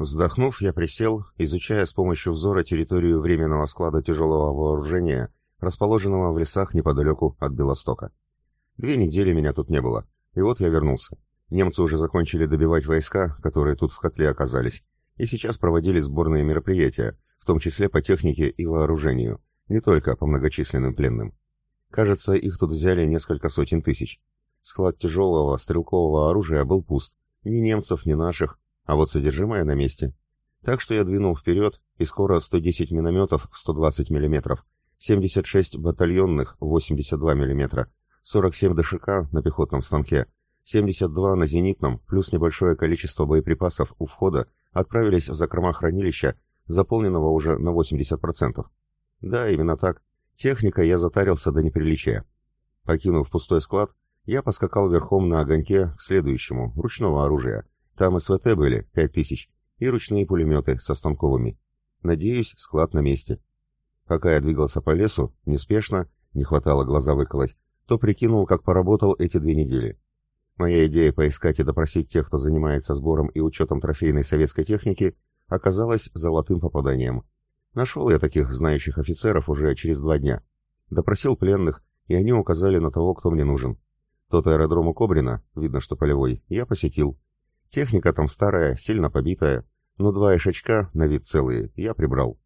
Вздохнув, я присел, изучая с помощью взора территорию временного склада тяжелого вооружения, расположенного в лесах неподалеку от Белостока. Две недели меня тут не было, и вот я вернулся. Немцы уже закончили добивать войска, которые тут в котле оказались, и сейчас проводили сборные мероприятия, в том числе по технике и вооружению, не только по многочисленным пленным. Кажется, их тут взяли несколько сотен тысяч. Склад тяжелого стрелкового оружия был пуст. Ни немцев, ни наших, а вот содержимое на месте. Так что я двинул вперед, и скоро 110 минометов в 120 мм, 76 батальонных в 82 мм, 47 ДШК на пехотном станке, 72 на зенитном, плюс небольшое количество боеприпасов у входа отправились в закрома хранилища, заполненного уже на 80%. Да, именно так. Техника я затарился до неприличия. Покинув пустой склад, я поскакал верхом на огоньке к следующему, ручного оружия, там СВТ были, пять тысяч, и ручные пулеметы со станковыми. Надеюсь, склад на месте. Пока я двигался по лесу, неспешно, не хватало глаза выколоть, то прикинул, как поработал эти две недели. Моя идея поискать и допросить тех, кто занимается сбором и учетом трофейной советской техники, оказалась золотым попаданием. Нашел я таких знающих офицеров уже через два дня. Допросил пленных, и они указали на того, кто мне нужен. Тот аэродром у Кобрина, видно, что полевой, я посетил. Техника там старая, сильно побитая, но два ишачка, на вид целые, я прибрал.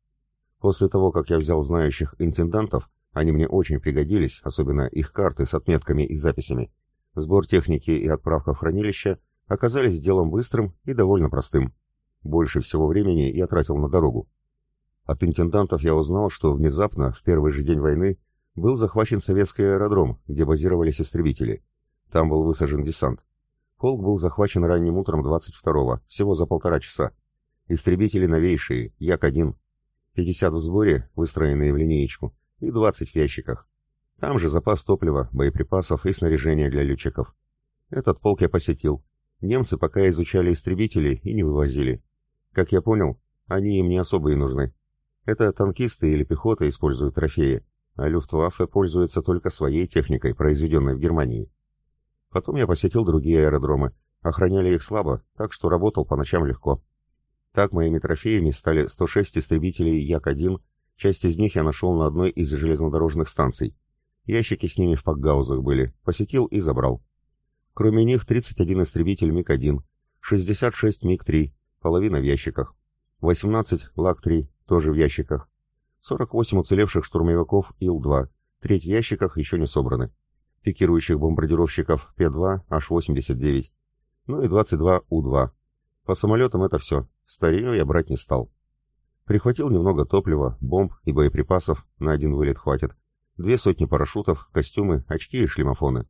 После того, как я взял знающих интендантов, они мне очень пригодились, особенно их карты с отметками и записями. Сбор техники и отправка в хранилище оказались делом быстрым и довольно простым. Больше всего времени я тратил на дорогу. От интендантов я узнал, что внезапно, в первый же день войны, был захвачен советский аэродром, где базировались истребители. Там был высажен десант. Полк был захвачен ранним утром 22-го, всего за полтора часа. Истребители новейшие, Як-1. 50 в сборе, выстроенные в линеечку, и 20 в ящиках. Там же запас топлива, боеприпасов и снаряжения для летчиков. Этот полк я посетил. Немцы пока изучали истребители и не вывозили. Как я понял, они им не особо и нужны. Это танкисты или пехота используют трофеи, а Люфтваффе пользуется только своей техникой, произведенной в Германии. Потом я посетил другие аэродромы. Охраняли их слабо, так что работал по ночам легко. Так моими трофеями стали 106 истребителей Як-1, часть из них я нашел на одной из железнодорожных станций. Ящики с ними в пакгаузах были, посетил и забрал. Кроме них 31 истребитель МиГ-1, 66 МиГ-3, половина в ящиках, 18 Лак-3, тоже в ящиках, 48 уцелевших штурмовиков Ил-2, треть в ящиках еще не собраны пикирующих бомбардировщиков П-2 H-89, ну и 22 У-2. По самолетам это все, старье я брать не стал. Прихватил немного топлива, бомб и боеприпасов, на один вылет хватит, две сотни парашютов, костюмы, очки и шлемофоны.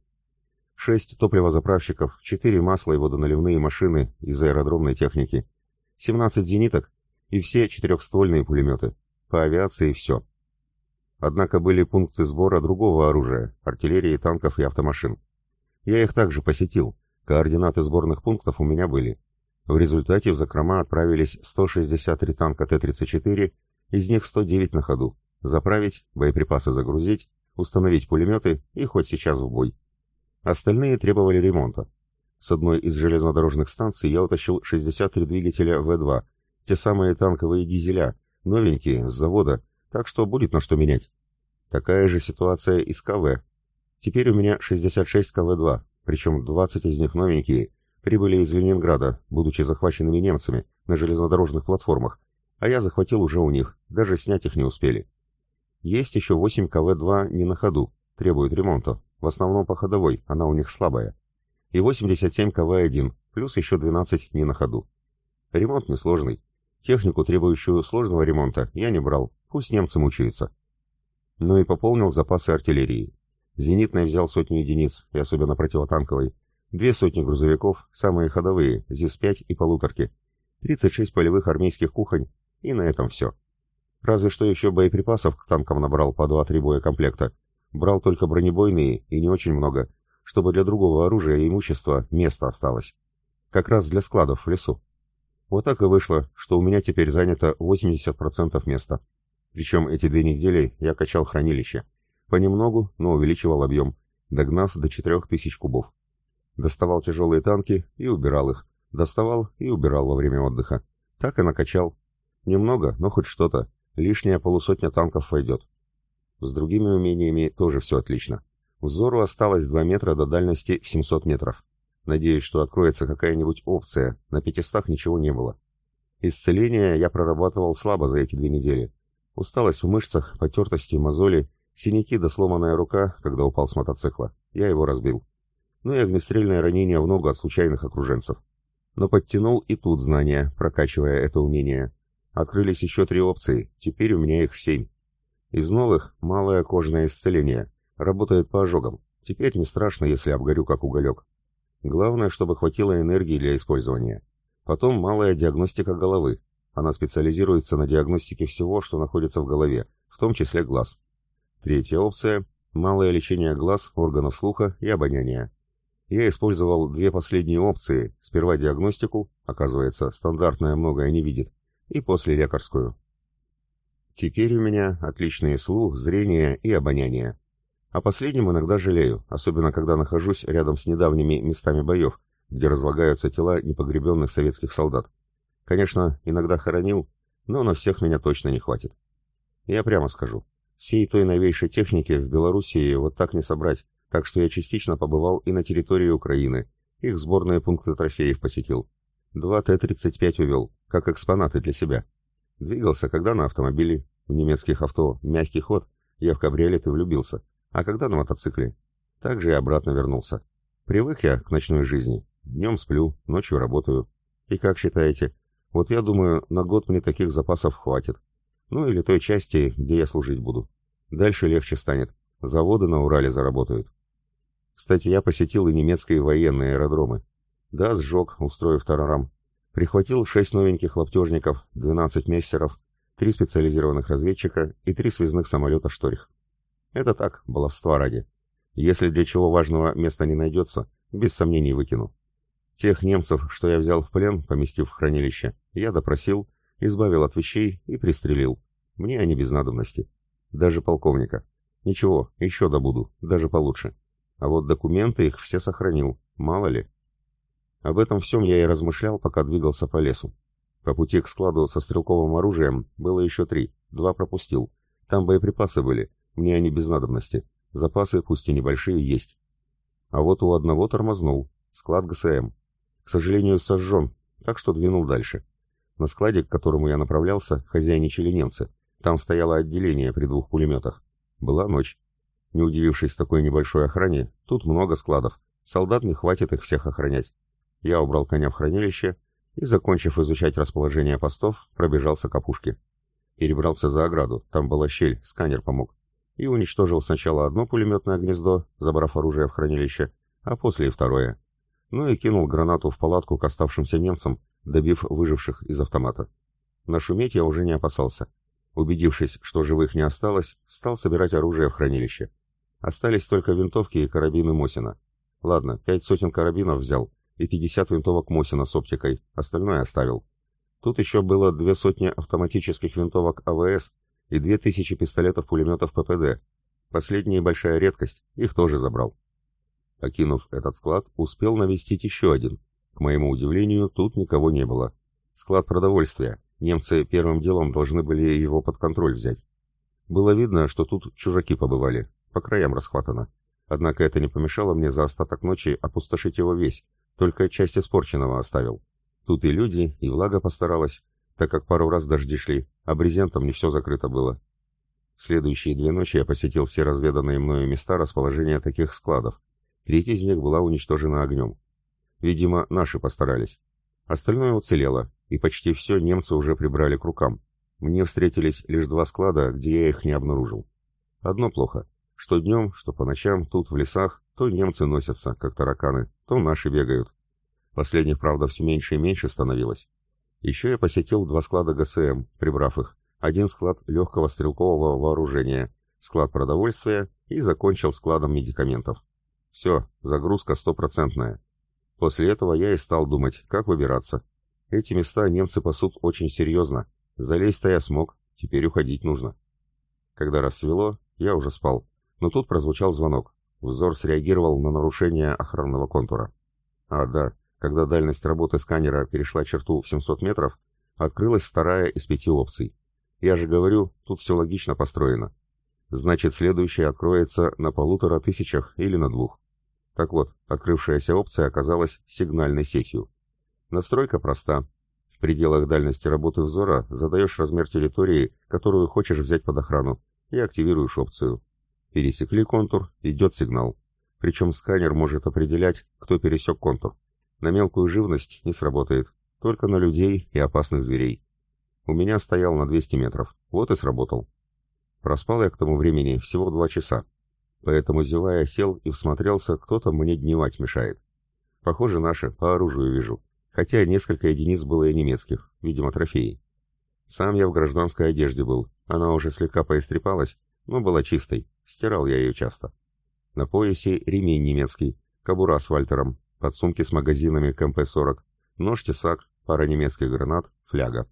Шесть топливозаправщиков, четыре масла и водоналивные машины из аэродромной техники, 17 зениток и все четырехствольные пулеметы. По авиации все. Однако были пункты сбора другого оружия, артиллерии, танков и автомашин. Я их также посетил, координаты сборных пунктов у меня были. В результате в закрома отправились 163 танка Т-34, из них 109 на ходу. Заправить, боеприпасы загрузить, установить пулеметы и хоть сейчас в бой. Остальные требовали ремонта. С одной из железнодорожных станций я утащил 63 двигателя В-2, те самые танковые дизеля, новенькие, с завода, так что будет на что менять. Такая же ситуация и с КВ. Теперь у меня 66 КВ-2, причем 20 из них новенькие, прибыли из Ленинграда, будучи захваченными немцами на железнодорожных платформах, а я захватил уже у них, даже снять их не успели. Есть еще 8 КВ-2 не на ходу, требуют ремонта, в основном по ходовой, она у них слабая. И 87 КВ-1, плюс еще 12 не на ходу. Ремонт несложный. Технику, требующую сложного ремонта, я не брал, Пусть немцы мучаются. Ну и пополнил запасы артиллерии. Зенитной взял сотню единиц, и особенно противотанковой. Две сотни грузовиков, самые ходовые, ЗИС-5 и полуторки. 36 полевых армейских кухонь, и на этом все. Разве что еще боеприпасов к танкам набрал по 2-3 боекомплекта. Брал только бронебойные и не очень много, чтобы для другого оружия и имущества место осталось. Как раз для складов в лесу. Вот так и вышло, что у меня теперь занято 80% места. Причем эти две недели я качал хранилище. Понемногу, но увеличивал объем, догнав до 4000 кубов. Доставал тяжелые танки и убирал их. Доставал и убирал во время отдыха. Так и накачал. Немного, но хоть что-то. Лишняя полусотня танков войдет. С другими умениями тоже все отлично. Взору осталось 2 метра до дальности в 700 метров. Надеюсь, что откроется какая-нибудь опция, на 500 ничего не было. Исцеление я прорабатывал слабо за эти две недели. Усталость в мышцах, потертости, мозоли, синяки да сломанная рука, когда упал с мотоцикла. Я его разбил. Ну и огнестрельное ранение в ногу от случайных окруженцев. Но подтянул и тут знания, прокачивая это умение. Открылись еще три опции, теперь у меня их семь. Из новых – малое кожное исцеление. Работает по ожогам. Теперь не страшно, если обгорю как уголек. Главное, чтобы хватило энергии для использования. Потом малая диагностика головы. Она специализируется на диагностике всего, что находится в голове, в том числе глаз. Третья опция – малое лечение глаз, органов слуха и обоняния. Я использовал две последние опции. Сперва диагностику, оказывается, стандартная многое не видит, и после лекарскую. Теперь у меня отличный слух, зрение и обоняние. О последнем иногда жалею, особенно когда нахожусь рядом с недавними местами боев, где разлагаются тела непогребенных советских солдат. Конечно, иногда хоронил, но на всех меня точно не хватит. Я прямо скажу, всей той новейшей техники в Белоруссии вот так не собрать, так что я частично побывал и на территории Украины, их сборные пункты трофеев посетил. Два Т-35 увел, как экспонаты для себя. Двигался, когда на автомобиле, в немецких авто, мягкий ход, я в кабриолет и влюбился, а когда на мотоцикле. Также и обратно вернулся. Привык я к ночной жизни. Днем сплю, ночью работаю. И как считаете? Вот я думаю, на год мне таких запасов хватит. Ну или той части, где я служить буду. Дальше легче станет. Заводы на Урале заработают. Кстати, я посетил и немецкие военные аэродромы. Да, сжег, устроив тарарам. Прихватил шесть новеньких лаптежников, 12 мессеров, три специализированных разведчика и три связных самолета «Шторих». Это так, баловства ради. Если для чего важного места не найдется, без сомнений выкину. Тех немцев, что я взял в плен, поместив в хранилище, я допросил, избавил от вещей и пристрелил. Мне они без надобности. Даже полковника. Ничего, еще добуду, даже получше. А вот документы их все сохранил, мало ли. Об этом всем я и размышлял, пока двигался по лесу. По пути к складу со стрелковым оружием было еще три, два пропустил. Там боеприпасы были, мне они без надобности. Запасы, пусть и небольшие, есть. А вот у одного тормознул, склад ГСМ. К сожалению, сожжен, так что двинул дальше. На складе, к которому я направлялся, хозяйничали немцы. Там стояло отделение при двух пулеметах. Была ночь. Не удивившись такой небольшой охране, тут много складов. Солдат не хватит их всех охранять. Я убрал коня в хранилище и, закончив изучать расположение постов, пробежался к опушке. Перебрался за ограду, там была щель, сканер помог. И уничтожил сначала одно пулеметное гнездо, забрав оружие в хранилище, а после и второе. Ну и кинул гранату в палатку к оставшимся немцам, добив выживших из автомата. Нашуметь я уже не опасался. Убедившись, что живых не осталось, стал собирать оружие в хранилище. Остались только винтовки и карабины Мосина. Ладно, пять сотен карабинов взял, и 50 винтовок Мосина с оптикой, остальное оставил. Тут еще было две сотни автоматических винтовок АВС и две тысячи пистолетов-пулеметов ППД. Последняя большая редкость, их тоже забрал. Покинув этот склад, успел навестить еще один. К моему удивлению, тут никого не было. Склад продовольствия. Немцы первым делом должны были его под контроль взять. Было видно, что тут чужаки побывали, по краям расхватано. Однако это не помешало мне за остаток ночи опустошить его весь, только часть испорченного оставил. Тут и люди, и влага постаралась, так как пару раз дожди шли, а брезентом не все закрыто было. В следующие две ночи я посетил все разведанные мною места расположения таких складов. Треть из них была уничтожена огнем. Видимо, наши постарались. Остальное уцелело, и почти все немцы уже прибрали к рукам. Мне встретились лишь два склада, где я их не обнаружил. Одно плохо. Что днем, что по ночам, тут в лесах, то немцы носятся, как тараканы, то наши бегают. Последних, правда, все меньше и меньше становилось. Еще я посетил два склада ГСМ, прибрав их. Один склад легкого стрелкового вооружения, склад продовольствия и закончил складом медикаментов. Все, загрузка стопроцентная. После этого я и стал думать, как выбираться. Эти места немцы пасут очень серьезно. Залезть-то я смог, теперь уходить нужно. Когда рассвело, я уже спал. Но тут прозвучал звонок. Взор среагировал на нарушение охранного контура. А, да, когда дальность работы сканера перешла черту в 700 метров, открылась вторая из пяти опций. Я же говорю, тут все логично построено. Значит, следующая откроется на полутора тысячах или на двух. Так вот, открывшаяся опция оказалась сигнальной сетью. Настройка проста. В пределах дальности работы взора задаешь размер территории, которую хочешь взять под охрану, и активируешь опцию. Пересекли контур, идет сигнал. Причем сканер может определять, кто пересек контур. На мелкую живность не сработает, только на людей и опасных зверей. У меня стоял на 200 метров, вот и сработал. Проспал я к тому времени всего два часа, поэтому, зевая, сел и всмотрелся, кто там мне дневать мешает. Похоже, наши, по оружию вижу, хотя несколько единиц было и немецких, видимо, трофеи. Сам я в гражданской одежде был, она уже слегка поистрепалась, но была чистой, стирал я ее часто. На поясе ремень немецкий, кобура с вальтером, подсумки с магазинами КМП-40, нож-тесак, пара немецких гранат, фляга.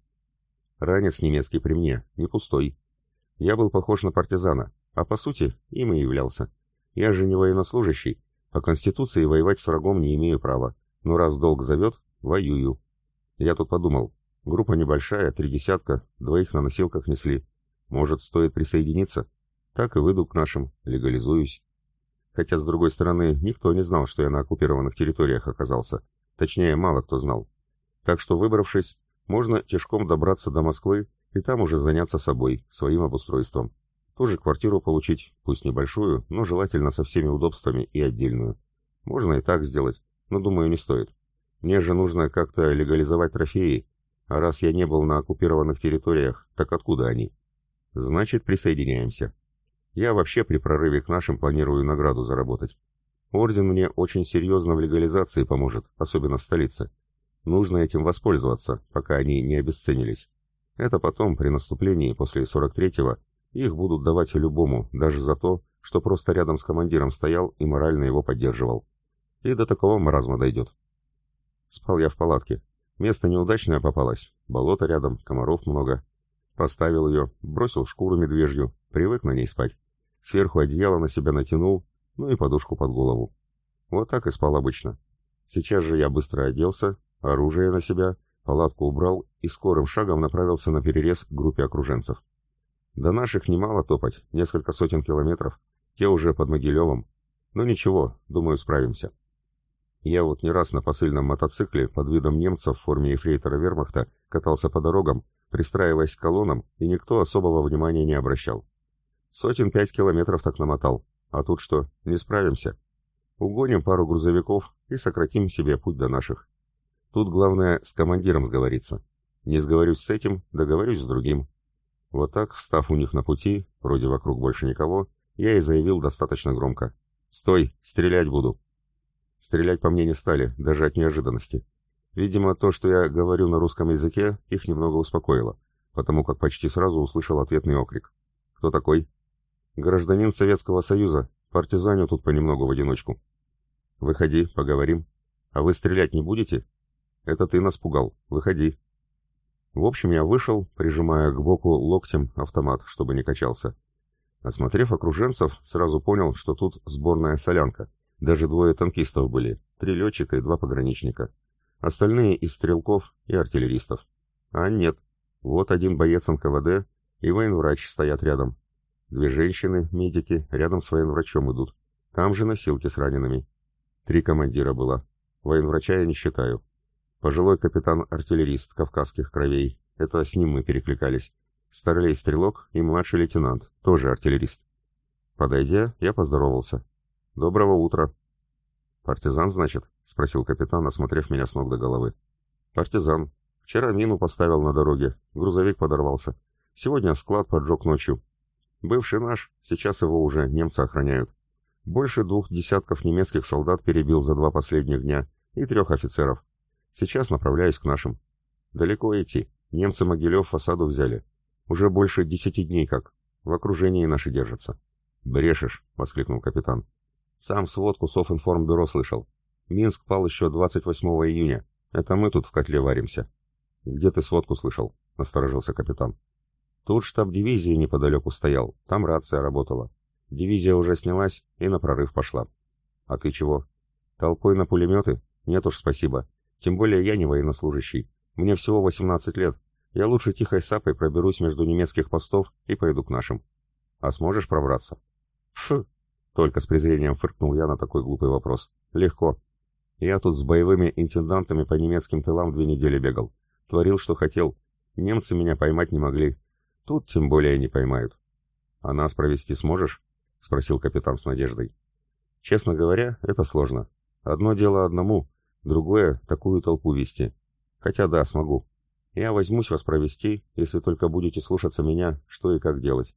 Ранец немецкий при мне, не пустой. Я был похож на партизана, а по сути им и являлся. Я же не военнослужащий, по Конституции воевать с врагом не имею права, но раз долг зовет, воюю. Я тут подумал, группа небольшая, три десятка, двоих на носилках несли. Может, стоит присоединиться? Так и выйду к нашим, легализуюсь. Хотя, с другой стороны, никто не знал, что я на оккупированных территориях оказался. Точнее, мало кто знал. Так что, выбравшись, можно тяжком добраться до Москвы и там уже заняться собой, своим обустройством. Тоже квартиру получить, пусть небольшую, но желательно со всеми удобствами и отдельную. Можно и так сделать, но, думаю, не стоит. Мне же нужно как-то легализовать трофеи, а раз я не был на оккупированных территориях, так откуда они? Значит, присоединяемся. Я вообще при прорыве к нашим планирую награду заработать. Орден мне очень серьезно в легализации поможет, особенно в столице. Нужно этим воспользоваться, пока они не обесценились. Это потом, при наступлении после 43-го, их будут давать любому, даже за то, что просто рядом с командиром стоял и морально его поддерживал. И до такого маразма дойдет. Спал я в палатке. Место неудачное попалось. Болото рядом, комаров много. Поставил ее, бросил шкуру медвежью, привык на ней спать. Сверху одеяло на себя натянул, ну и подушку под голову. Вот так и спал обычно. Сейчас же я быстро оделся, оружие на себя, палатку убрал и скорым шагом направился на перерез к группе окруженцев. До наших немало топать, несколько сотен километров, те уже под Могилевым. Но ничего, думаю, справимся. Я вот не раз на посыльном мотоцикле под видом немцев в форме эфрейтора вермахта катался по дорогам, пристраиваясь к колоннам, и никто особого внимания не обращал. Сотен пять километров так намотал, а тут что, не справимся? Угоним пару грузовиков и сократим себе путь до наших. Тут главное с командиром сговориться. Не сговорюсь с этим, договорюсь с другим. Вот так, встав у них на пути, вроде вокруг больше никого, я и заявил достаточно громко. «Стой! Стрелять буду!» Стрелять по мне не стали, даже от неожиданности. Видимо, то, что я говорю на русском языке, их немного успокоило, потому как почти сразу услышал ответный окрик. «Кто такой?» «Гражданин Советского Союза. Партизаню тут понемногу в одиночку». «Выходи, поговорим. А вы стрелять не будете?» «Это ты нас пугал. Выходи». В общем, я вышел, прижимая к боку локтем автомат, чтобы не качался. Осмотрев окруженцев, сразу понял, что тут сборная солянка. Даже двое танкистов были, три летчика и два пограничника. Остальные из стрелков и артиллеристов. А нет, вот один боец НКВД и военврач стоят рядом. Две женщины, медики, рядом с военврачом идут. Там же носилки с ранеными. Три командира было. Военврача я не считаю. Пожилой капитан-артиллерист кавказских кровей. Это с ним мы перекликались. Старлей-стрелок и младший лейтенант, тоже артиллерист. Подойдя, я поздоровался. «Доброго утра». «Партизан, значит?» — спросил капитан, осмотрев меня с ног до головы. «Партизан. Вчера мину поставил на дороге, грузовик подорвался. Сегодня склад поджег ночью. Бывший наш, сейчас его уже немцы охраняют. Больше двух десятков немецких солдат перебил за два последних дня и трех офицеров. Сейчас направляюсь к нашим. Далеко идти. Немцы Могилев в осаду взяли. Уже больше десяти дней как. В окружении наши держатся. «Брешешь!» — воскликнул капитан. «Сам сводку Софинформбюро слышал. Минск пал еще 28 июня. Это мы тут в котле варимся». «Где ты сводку слышал?» — насторожился капитан. «Тут штаб дивизии неподалеку стоял. Там рация работала. Дивизия уже снялась и на прорыв пошла». «А ты чего?» «Толпой на пулеметы? Нет уж, спасибо. Тем более я не военнослужащий. Мне всего 18 лет, Я лучше тихой сапой проберусь между немецких постов и пойду к нашим. А сможешь пробраться? Фу! Только с презрением фыркнул я на такой глупый вопрос. Легко. Я тут с боевыми интендантами по немецким тылам две недели бегал. Творил, что хотел. Немцы меня поймать не могли. Тут тем более не поймают. А нас провести сможешь? Спросил капитан с надеждой. Честно говоря, это сложно. Одно дело одному, другое — такую толпу вести. Хотя да, смогу. Я возьмусь вас провести, если только будете слушаться меня, что и как делать.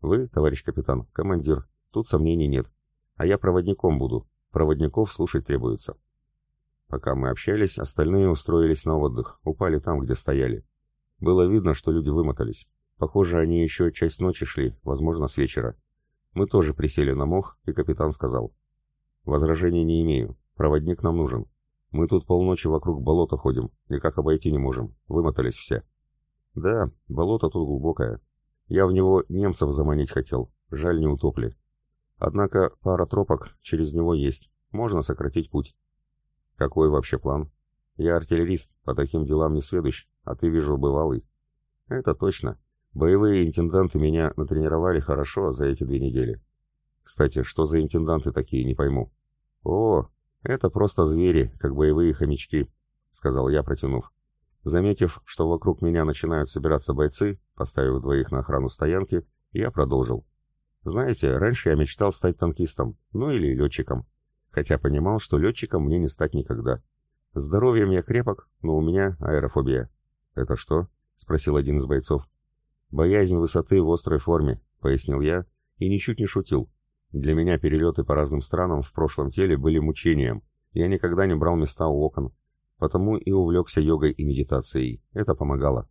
Вы, товарищ капитан, командир, тут сомнений нет. А я проводником буду. Проводников слушать требуется. Пока мы общались, остальные устроились на отдых, упали там, где стояли. Было видно, что люди вымотались. Похоже, они еще часть ночи шли, возможно, с вечера. Мы тоже присели на мох, и капитан сказал. «Возражений не имею. Проводник нам нужен. Мы тут полночи вокруг болота ходим, никак обойти не можем. Вымотались все». «Да, болото тут глубокое. Я в него немцев заманить хотел. Жаль, не утопли. Однако пара тропок через него есть. Можно сократить путь. Какой вообще план? Я артиллерист, по таким делам не сведущ, а ты, вижу, бывалый. Это точно. Боевые интенданты меня натренировали хорошо за эти две недели. Кстати, что за интенданты такие, не пойму. О, это просто звери, как боевые хомячки, сказал я, протянув. Заметив, что вокруг меня начинают собираться бойцы, поставив двоих на охрану стоянки, я продолжил. Знаете, раньше я мечтал стать танкистом, ну или летчиком хотя понимал, что летчиком мне не стать никогда. Здоровьем я крепок, но у меня аэрофобия. «Это что?» — спросил один из бойцов. «Боязнь высоты в острой форме», — пояснил я, и ничуть не шутил. Для меня перелеты по разным странам в прошлом теле были мучением. Я никогда не брал места у окон, потому и увлекся йогой и медитацией. Это помогало.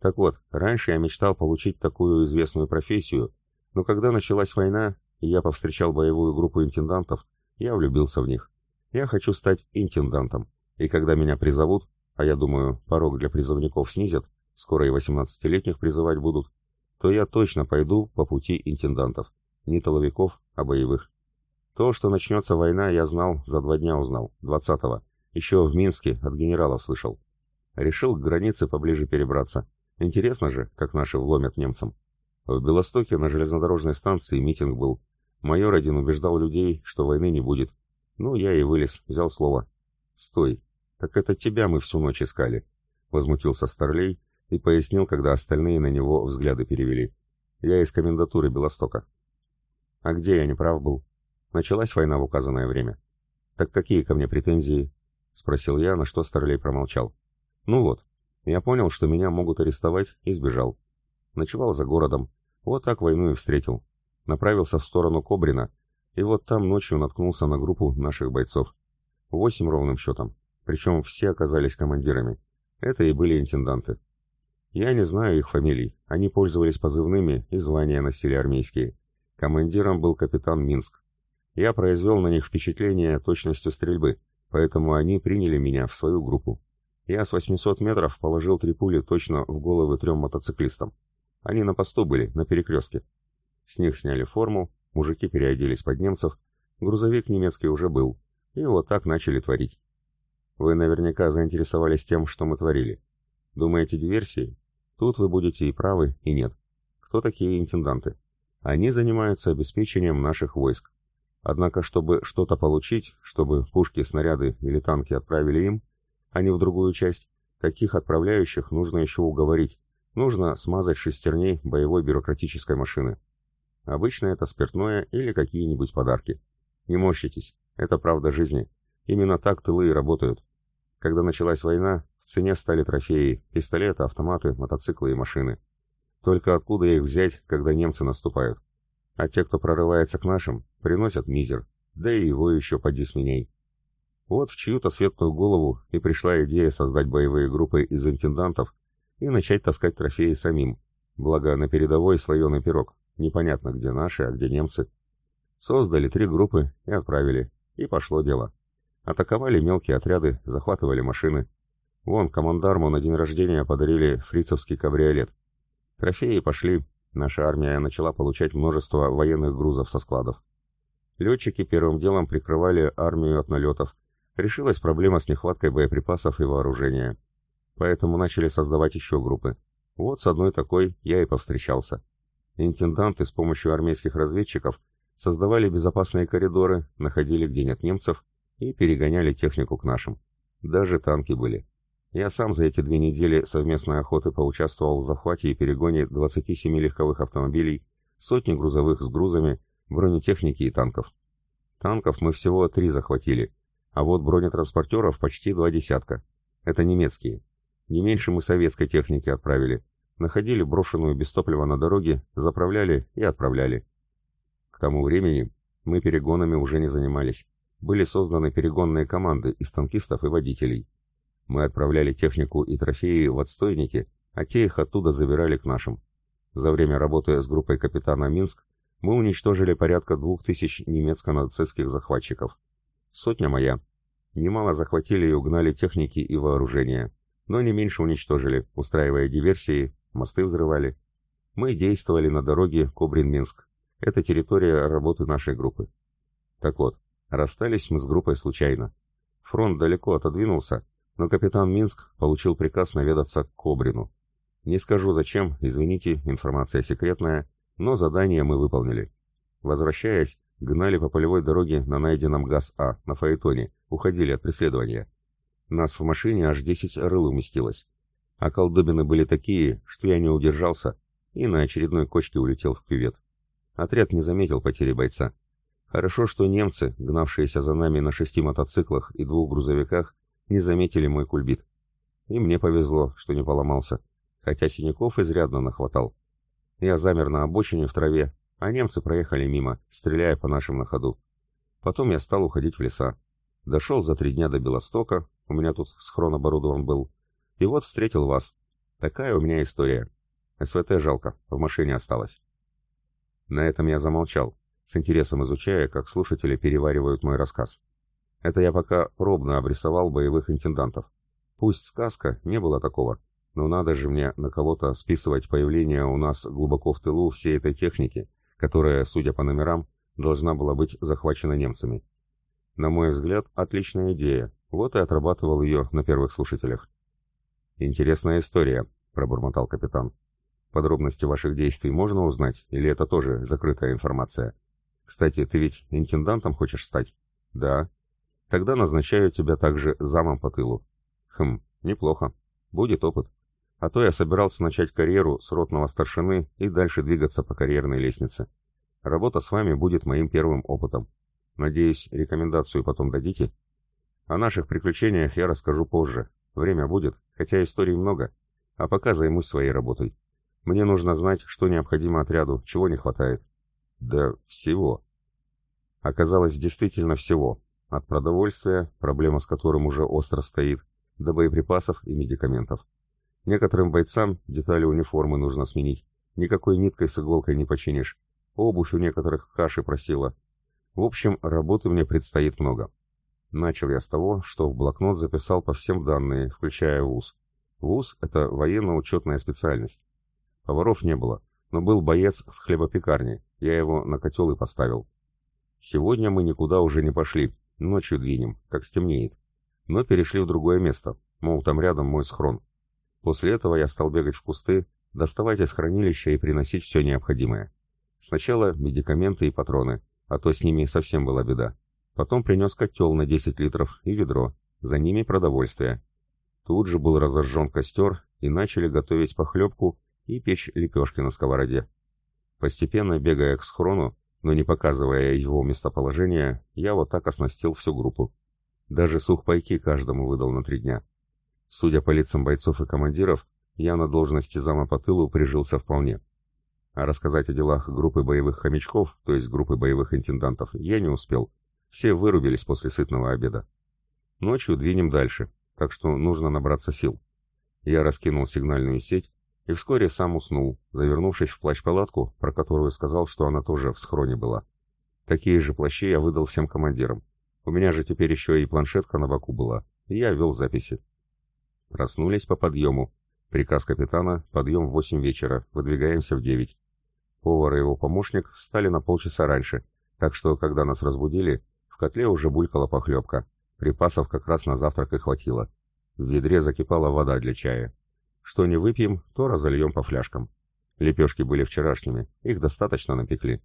Так вот, раньше я мечтал получить такую известную профессию, но когда началась война, и я повстречал боевую группу интендантов, я влюбился в них. Я хочу стать интендантом. И когда меня призовут, а я думаю, порог для призывников снизят, скоро и 18-летних призывать будут, то я точно пойду по пути интендантов. Не толовиков, а боевых. То, что начнется война, я знал, за два дня узнал, 20-го. Еще в Минске от генералов слышал. Решил к границе поближе перебраться. Интересно же, как наши вломят немцам. В Белостоке на железнодорожной станции митинг был. Майор один убеждал людей, что войны не будет. Ну, я и вылез, взял слово. «Стой! Так это тебя мы всю ночь искали!» Возмутился Старлей и пояснил, когда остальные на него взгляды перевели. «Я из комендатуры Белостока». «А где я не прав был?» Началась война в указанное время. «Так какие ко мне претензии?» — спросил я, на что Старлей промолчал. «Ну вот, я понял, что меня могут арестовать, и сбежал. Ночевал за городом. Вот так войну и встретил направился в сторону Кобрина, и вот там ночью наткнулся на группу наших бойцов. Восемь ровным счетом, причем все оказались командирами. Это и были интенданты. Я не знаю их фамилий, они пользовались позывными и звания носили армейские. Командиром был капитан Минск. Я произвел на них впечатление точностью стрельбы, поэтому они приняли меня в свою группу. Я с 800 метров положил три пули точно в головы трем мотоциклистам. Они на посту были, на перекрестке. С них сняли форму, мужики переоделись под немцев, грузовик немецкий уже был, и вот так начали творить. Вы наверняка заинтересовались тем, что мы творили. Думаете, диверсии? Тут вы будете и правы, и нет. Кто такие интенданты? Они занимаются обеспечением наших войск. Однако, чтобы что-то получить, чтобы пушки, снаряды или танки отправили им, а не в другую часть, таких отправляющих нужно еще уговорить. Нужно смазать шестерней боевой бюрократической машины. Обычно это спиртное или какие-нибудь подарки. Не морщитесь, это правда жизни. Именно так тылы и работают. Когда началась война, в цене стали трофеи, пистолеты, автоматы, мотоциклы и машины. Только откуда их взять, когда немцы наступают? А те, кто прорывается к нашим, приносят мизер, да и его еще поди сменей. Вот в чью-то светлую голову и пришла идея создать боевые группы из интендантов и начать таскать трофеи самим, благо на передовой слоеный пирог. Непонятно, где наши, а где немцы. Создали три группы и отправили. И пошло дело. Атаковали мелкие отряды, захватывали машины. Вон, командарму на день рождения подарили фрицевский кабриолет. Трофеи пошли. Наша армия начала получать множество военных грузов со складов. Летчики первым делом прикрывали армию от налетов. Решилась проблема с нехваткой боеприпасов и вооружения. поэтому начали создавать еще группы. Вот с одной такой я и повстречался. Интенданты с помощью армейских разведчиков создавали безопасные коридоры, находили где нет немцев и перегоняли технику к нашим. Даже танки были. Я сам за эти две недели совместной охоты поучаствовал в захвате и перегоне 27 легковых автомобилей, сотни грузовых с грузами, бронетехники и танков. Танков мы всего три захватили, а вот бронетранспортеров почти два десятка. Это немецкие. Не меньше мы советской техники отправили. Находили брошенную без топлива на дороге, заправляли и отправляли. К тому времени мы перегонами уже не занимались. Были созданы перегонные команды из танкистов и водителей. Мы отправляли технику и трофеи в отстойники, а те их оттуда забирали к нашим. За время работы с группой капитана Минск мы уничтожили порядка двух тысяч немецко-нацистских захватчиков. Сотня моя. Немало захватили и угнали техники и вооружения, но не меньше уничтожили, устраивая диверсии, мосты взрывали. Мы действовали на дороге Кобрин-Минск. Это территория работы нашей группы. Так вот, расстались мы с группой случайно. Фронт далеко отодвинулся, но капитан Минск получил приказ наведаться к Кобрину. Не скажу зачем, извините, информация секретная, но задание мы выполнили. Возвращаясь, гнали по полевой дороге на найденном ГАЗ-А, на Фаэтоне, уходили от преследования. Нас в машине аж 10 рыл уместилось. А колдобины были такие, что я не удержался и на очередной кочке улетел в кювет. Отряд не заметил потери бойца. Хорошо, что немцы, гнавшиеся за нами на шести мотоциклах и двух грузовиках, не заметили мой кульбит. И мне повезло, что не поломался, хотя синяков изрядно нахватал. Я замер на обочине в траве, а немцы проехали мимо, стреляя по нашим на ходу. Потом я стал уходить в леса. Дошел за три дня до Белостока, у меня тут схрон оборудован был. И вот встретил вас. Такая у меня история. СВТ жалко, в машине осталось. На этом я замолчал, с интересом изучая, как слушатели переваривают мой рассказ. Это я пока пробно обрисовал боевых интендантов. Пусть сказка, не было такого, но надо же мне на кого-то списывать появление у нас глубоко в тылу всей этой техники, которая, судя по номерам, должна была быть захвачена немцами. На мой взгляд, отличная идея, вот и отрабатывал ее на первых слушателях. «Интересная история», — пробормотал капитан. «Подробности ваших действий можно узнать, или это тоже закрытая информация? Кстати, ты ведь интендантом хочешь стать?» «Да». «Тогда назначаю тебя также замом по тылу». «Хм, неплохо. Будет опыт. А то я собирался начать карьеру с ротного старшины и дальше двигаться по карьерной лестнице. Работа с вами будет моим первым опытом. Надеюсь, рекомендацию потом дадите? О наших приключениях я расскажу позже. Время будет, хотя историй много. А пока займусь своей работой. Мне нужно знать, что необходимо отряду, чего не хватает. Да всего. Оказалось, действительно всего. От продовольствия, проблема с которым уже остро стоит, до боеприпасов и медикаментов. Некоторым бойцам детали униформы нужно сменить. Никакой ниткой с иголкой не починишь. Обувь у некоторых каши просила. В общем, работы мне предстоит много. Начал я с того, что в блокнот записал по всем данные, включая ВУЗ. ВУЗ — это военно-учетная специальность. Поваров не было, но был боец с хлебопекарни, я его на котел и поставил. Сегодня мы никуда уже не пошли, ночью двинем, как стемнеет. Но перешли в другое место, мол, там рядом мой схрон. После этого я стал бегать в кусты, доставать из хранилища и приносить все необходимое. Сначала медикаменты и патроны, а то с ними совсем была беда. Потом принес котел на 10 литров и ведро, за ними продовольствие. Тут же был разожжен костер и начали готовить похлебку и печь лепешки на сковороде. Постепенно, бегая к схрону, но не показывая его местоположение, я вот так оснастил всю группу. Даже сухпайки каждому выдал на три дня. Судя по лицам бойцов и командиров, я на должности зама по тылу прижился вполне. А рассказать о делах группы боевых хомячков, то есть группы боевых интендантов, я не успел. Все вырубились после сытного обеда. Ночью двинем дальше, так что нужно набраться сил. Я раскинул сигнальную сеть и вскоре сам уснул, завернувшись в плащ-палатку, про которую сказал, что она тоже в схроне была. Такие же плащи я выдал всем командирам. У меня же теперь еще и планшетка на боку была, и я вел записи. Проснулись по подъему. Приказ капитана — подъем в восемь вечера, выдвигаемся в девять. Повар и его помощник встали на полчаса раньше, так что, когда нас разбудили, в котле уже булькала похлебка. Припасов как раз на завтрак и хватило. В ведре закипала вода для чая. Что не выпьем, то разольем по фляжкам. Лепешки были вчерашними, их достаточно напекли.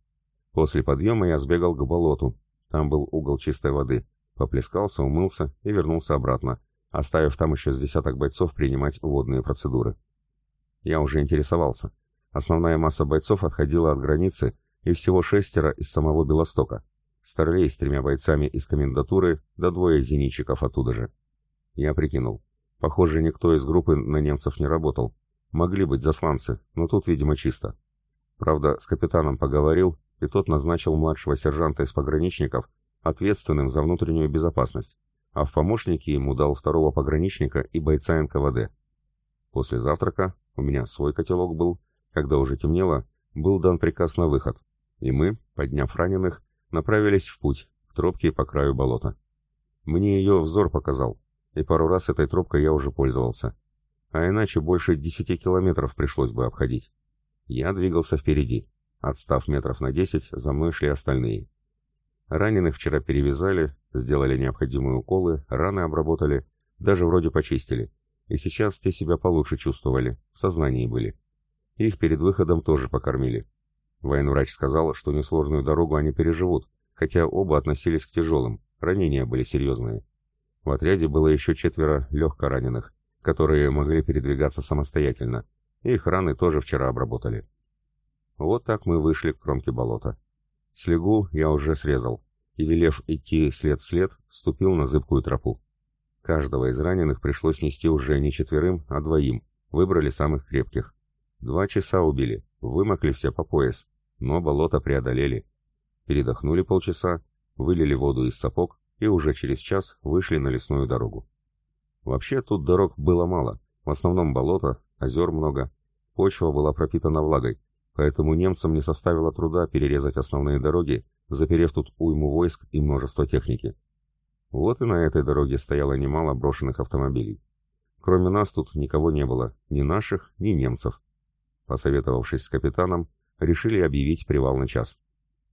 После подъема я сбегал к болоту. Там был угол чистой воды. Поплескался, умылся и вернулся обратно, оставив там еще с десяток бойцов принимать водные процедуры. Я уже интересовался. Основная масса бойцов отходила от границы, и всего шестеро из самого Белостока. Старлей с тремя бойцами из комендатуры, да двое зенитчиков оттуда же. Я прикинул. Похоже, никто из группы на немцев не работал. Могли быть засланцы, но тут, видимо, чисто. Правда, с капитаном поговорил, и тот назначил младшего сержанта из пограничников ответственным за внутреннюю безопасность, а в помощники ему дал второго пограничника и бойца НКВД. После завтрака, у меня свой котелок был, когда уже темнело, был дан приказ на выход, и мы, подняв раненых, направились в путь, к тропке по краю болота. Мне ее взор показал, и пару раз этой тропкой я уже пользовался. А иначе больше десяти километров пришлось бы обходить. Я двигался впереди. Отстав метров на десять, за мной шли остальные. Раненых вчера перевязали, сделали необходимые уколы, раны обработали, даже вроде почистили. И сейчас те себя получше чувствовали, в сознании были. Их перед выходом тоже покормили. Военврач сказал, что несложную дорогу они переживут, хотя оба относились к тяжелым, ранения были серьезные. В отряде было еще четверо легко раненых, которые могли передвигаться самостоятельно. Их раны тоже вчера обработали. Вот так мы вышли к кромке болота. Слегу я уже срезал, и, велев идти след в след, ступил на зыбкую тропу. Каждого из раненых пришлось нести уже не четверым, а двоим, выбрали самых крепких. Два часа убили, вымокли все по пояс, но болото преодолели. Передохнули полчаса, вылили воду из сапог и уже через час вышли на лесную дорогу. Вообще тут дорог было мало, в основном болото, озер много, почва была пропитана влагой, поэтому немцам не составило труда перерезать основные дороги, заперев тут уйму войск и множество техники. Вот и на этой дороге стояло немало брошенных автомобилей. Кроме нас тут никого не было, ни наших, ни немцев. Посоветовавшись с капитаном, решили объявить привал на час.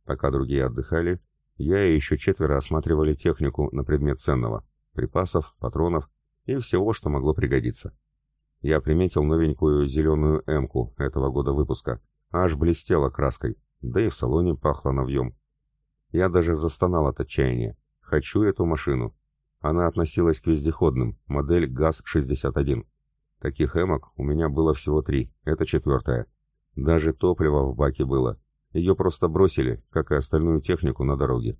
Пока другие отдыхали, я и еще четверо осматривали технику на предмет ценного, припасов, патронов и всего, что могло пригодиться. Я приметил новенькую зеленую «Эмку» этого года выпуска, аж блестела краской, да и в салоне пахло новьем. Я даже застонал от отчаяния. Хочу эту машину. Она относилась к вездеходным, модель ГАЗ-61. Таких «Эмок» у меня было всего три, это четвертая. Даже топливо в баке было, ее просто бросили, как и остальную технику на дороге.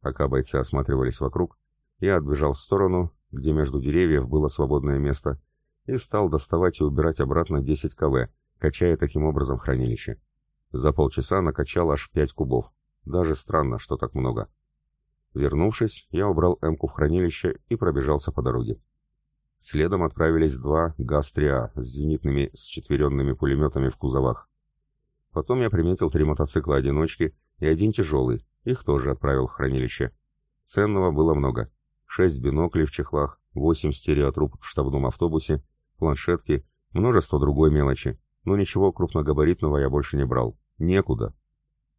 Пока бойцы осматривались вокруг, я отбежал в сторону, где между деревьев было свободное место, и стал доставать и убирать обратно 10 КВ, качая таким образом хранилище. За полчаса накачал аж 5 кубов. Даже странно, что так много. Вернувшись, я убрал М-ку в хранилище и пробежался по дороге. Следом отправились два ГАЗ-3А с зенитными счетверенными пулеметами в кузовах. Потом я приметил три мотоцикла-одиночки и один тяжелый, их тоже отправил в хранилище. Ценного было много. Шесть биноклей в чехлах, восемь стереотруб в штабном автобусе, планшетки, множество другой мелочи. Но ничего крупногабаритного я больше не брал. Некуда.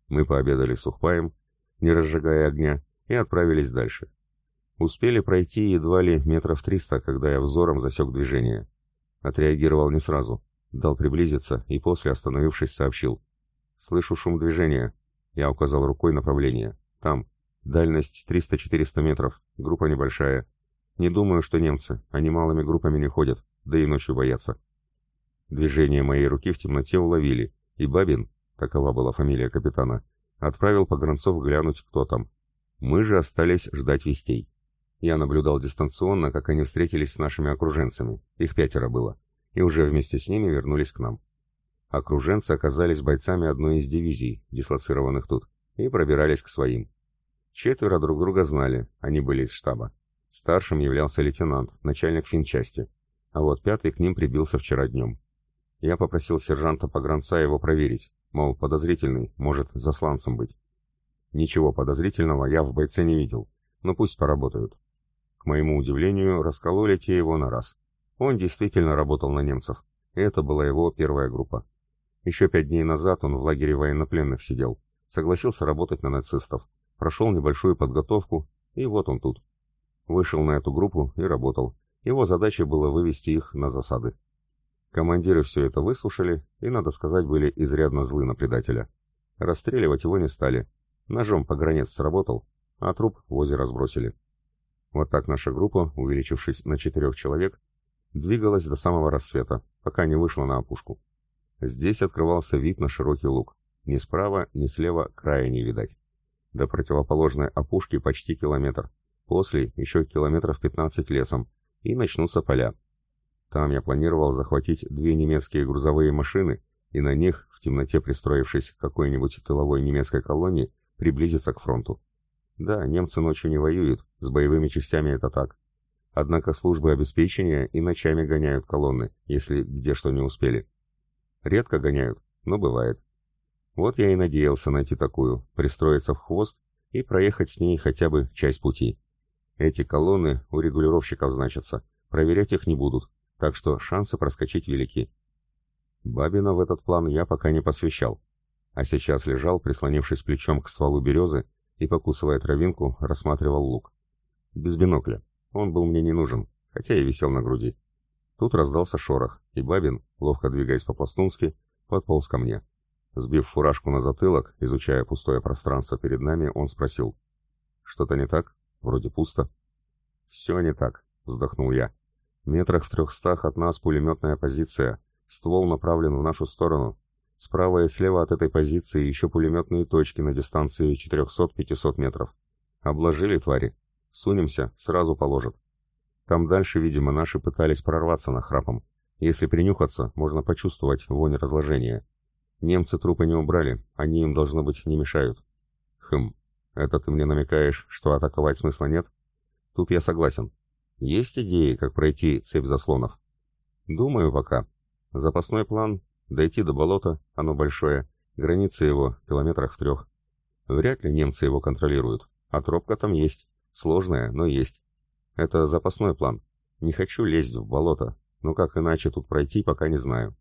Мы пообедали сухпаем, не разжигая огня, и отправились дальше. Успели пройти едва ли метров триста, когда я взором засек движение. Отреагировал не сразу. Дал приблизиться и после, остановившись, сообщил. «Слышу шум движения». Я указал рукой направление. «Там. Дальность 300-400 метров. Группа небольшая. Не думаю, что немцы. Они малыми группами не ходят, да и ночью боятся». Движение моей руки в темноте уловили, и Бабин, такова была фамилия капитана, отправил погранцов глянуть, кто там. Мы же остались ждать вестей. Я наблюдал дистанционно, как они встретились с нашими окруженцами. Их пятеро было и уже вместе с ними вернулись к нам. Окруженцы оказались бойцами одной из дивизий, дислоцированных тут, и пробирались к своим. Четверо друг друга знали, они были из штаба. Старшим являлся лейтенант, начальник финчасти, а вот пятый к ним прибился вчера днем. Я попросил сержанта погранца его проверить, мол, подозрительный, может, засланцем быть. Ничего подозрительного я в бойце не видел, но пусть поработают. К моему удивлению, раскололи те его на раз. Он действительно работал на немцев, и это была его первая группа. Еще пять дней назад он в лагере военнопленных сидел, согласился работать на нацистов, прошел небольшую подготовку, и вот он тут. Вышел на эту группу и работал, Его задачей было вывести их на засады. Командиры все это выслушали и, надо сказать, были изрядно злы на предателя. Расстреливать его не стали. Ножом по границ сработал, а труп в озеро сбросили. Вот так наша группа, увеличившись на четырех человек, двигалась до самого рассвета, пока не вышла на опушку. Здесь открывался вид на широкий луг. Ни справа, ни слева края не видать. До противоположной опушки почти километр. После еще километров 15 лесом, и начнутся поля. Там я планировал захватить две немецкие грузовые машины и на них, в темноте пристроившись к какой-нибудь тыловой немецкой колонии, приблизиться к фронту. Да, немцы ночью не воюют, с боевыми частями это так. Однако службы обеспечения и ночами гоняют колонны, если где что не успели. Редко гоняют, но бывает. Вот я и надеялся найти такую, пристроиться в хвост и проехать с ней хотя бы часть пути. Эти колонны у регулировщиков значатся, проверять их не будут, так что шансы проскочить велики. Бабина в этот план я пока не посвящал, а сейчас лежал, прислонившись плечом к стволу березы и, покусывая травинку, рассматривал лук. Без бинокля. Он был мне не нужен, хотя и висел на груди. Тут раздался шорох, и Бабин, ловко двигаясь по-пластунски, подполз ко мне. Сбив фуражку на затылок, изучая пустое пространство перед нами, он спросил. «Что-то не так? Вроде пусто». «Все не так», — вздохнул я. Метрах в трехстах от нас пулеметная позиция. Ствол направлен в нашу сторону. Справа и слева от этой позиции еще пулеметные точки на дистанции 400-500 метров. Обложили твари. Сунемся, сразу положат. Там дальше, видимо, наши пытались прорваться на храпом. Если принюхаться, можно почувствовать вонь разложения. Немцы трупы не убрали, они им, должно быть, не мешают. Хм, это ты мне намекаешь, что атаковать смысла нет? Тут я согласен. Есть идеи, как пройти цепь заслонов? Думаю пока. Запасной план — дойти до болота, оно большое, граница его километрах в трех. Вряд ли немцы его контролируют, а тропка там есть, сложная, но есть. Это запасной план. Не хочу лезть в болото, но как иначе тут пройти, пока не знаю.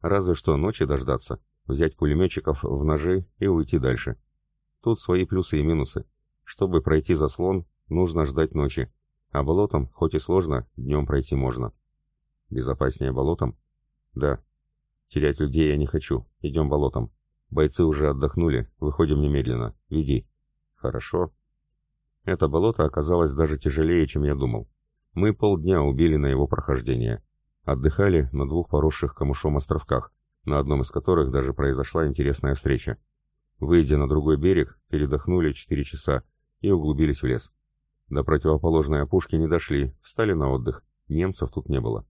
Разве что ночи дождаться, взять пулеметчиков в ножи и уйти дальше. Тут свои плюсы и минусы. Чтобы пройти заслон, нужно ждать ночи, а болотом, хоть и сложно, днем пройти можно. Безопаснее болотом? Да. Терять людей я не хочу. Идем болотом. Бойцы уже отдохнули. Выходим немедленно. Веди. Хорошо. Это болото оказалось даже тяжелее, чем я думал. Мы полдня убили на его прохождение. Отдыхали на двух поросших камышом островках, на одном из которых даже произошла интересная встреча. Выйдя на другой берег, передохнули четыре часа и углубились в лес. До противоположной опушки не дошли, встали на отдых. Немцев тут не было.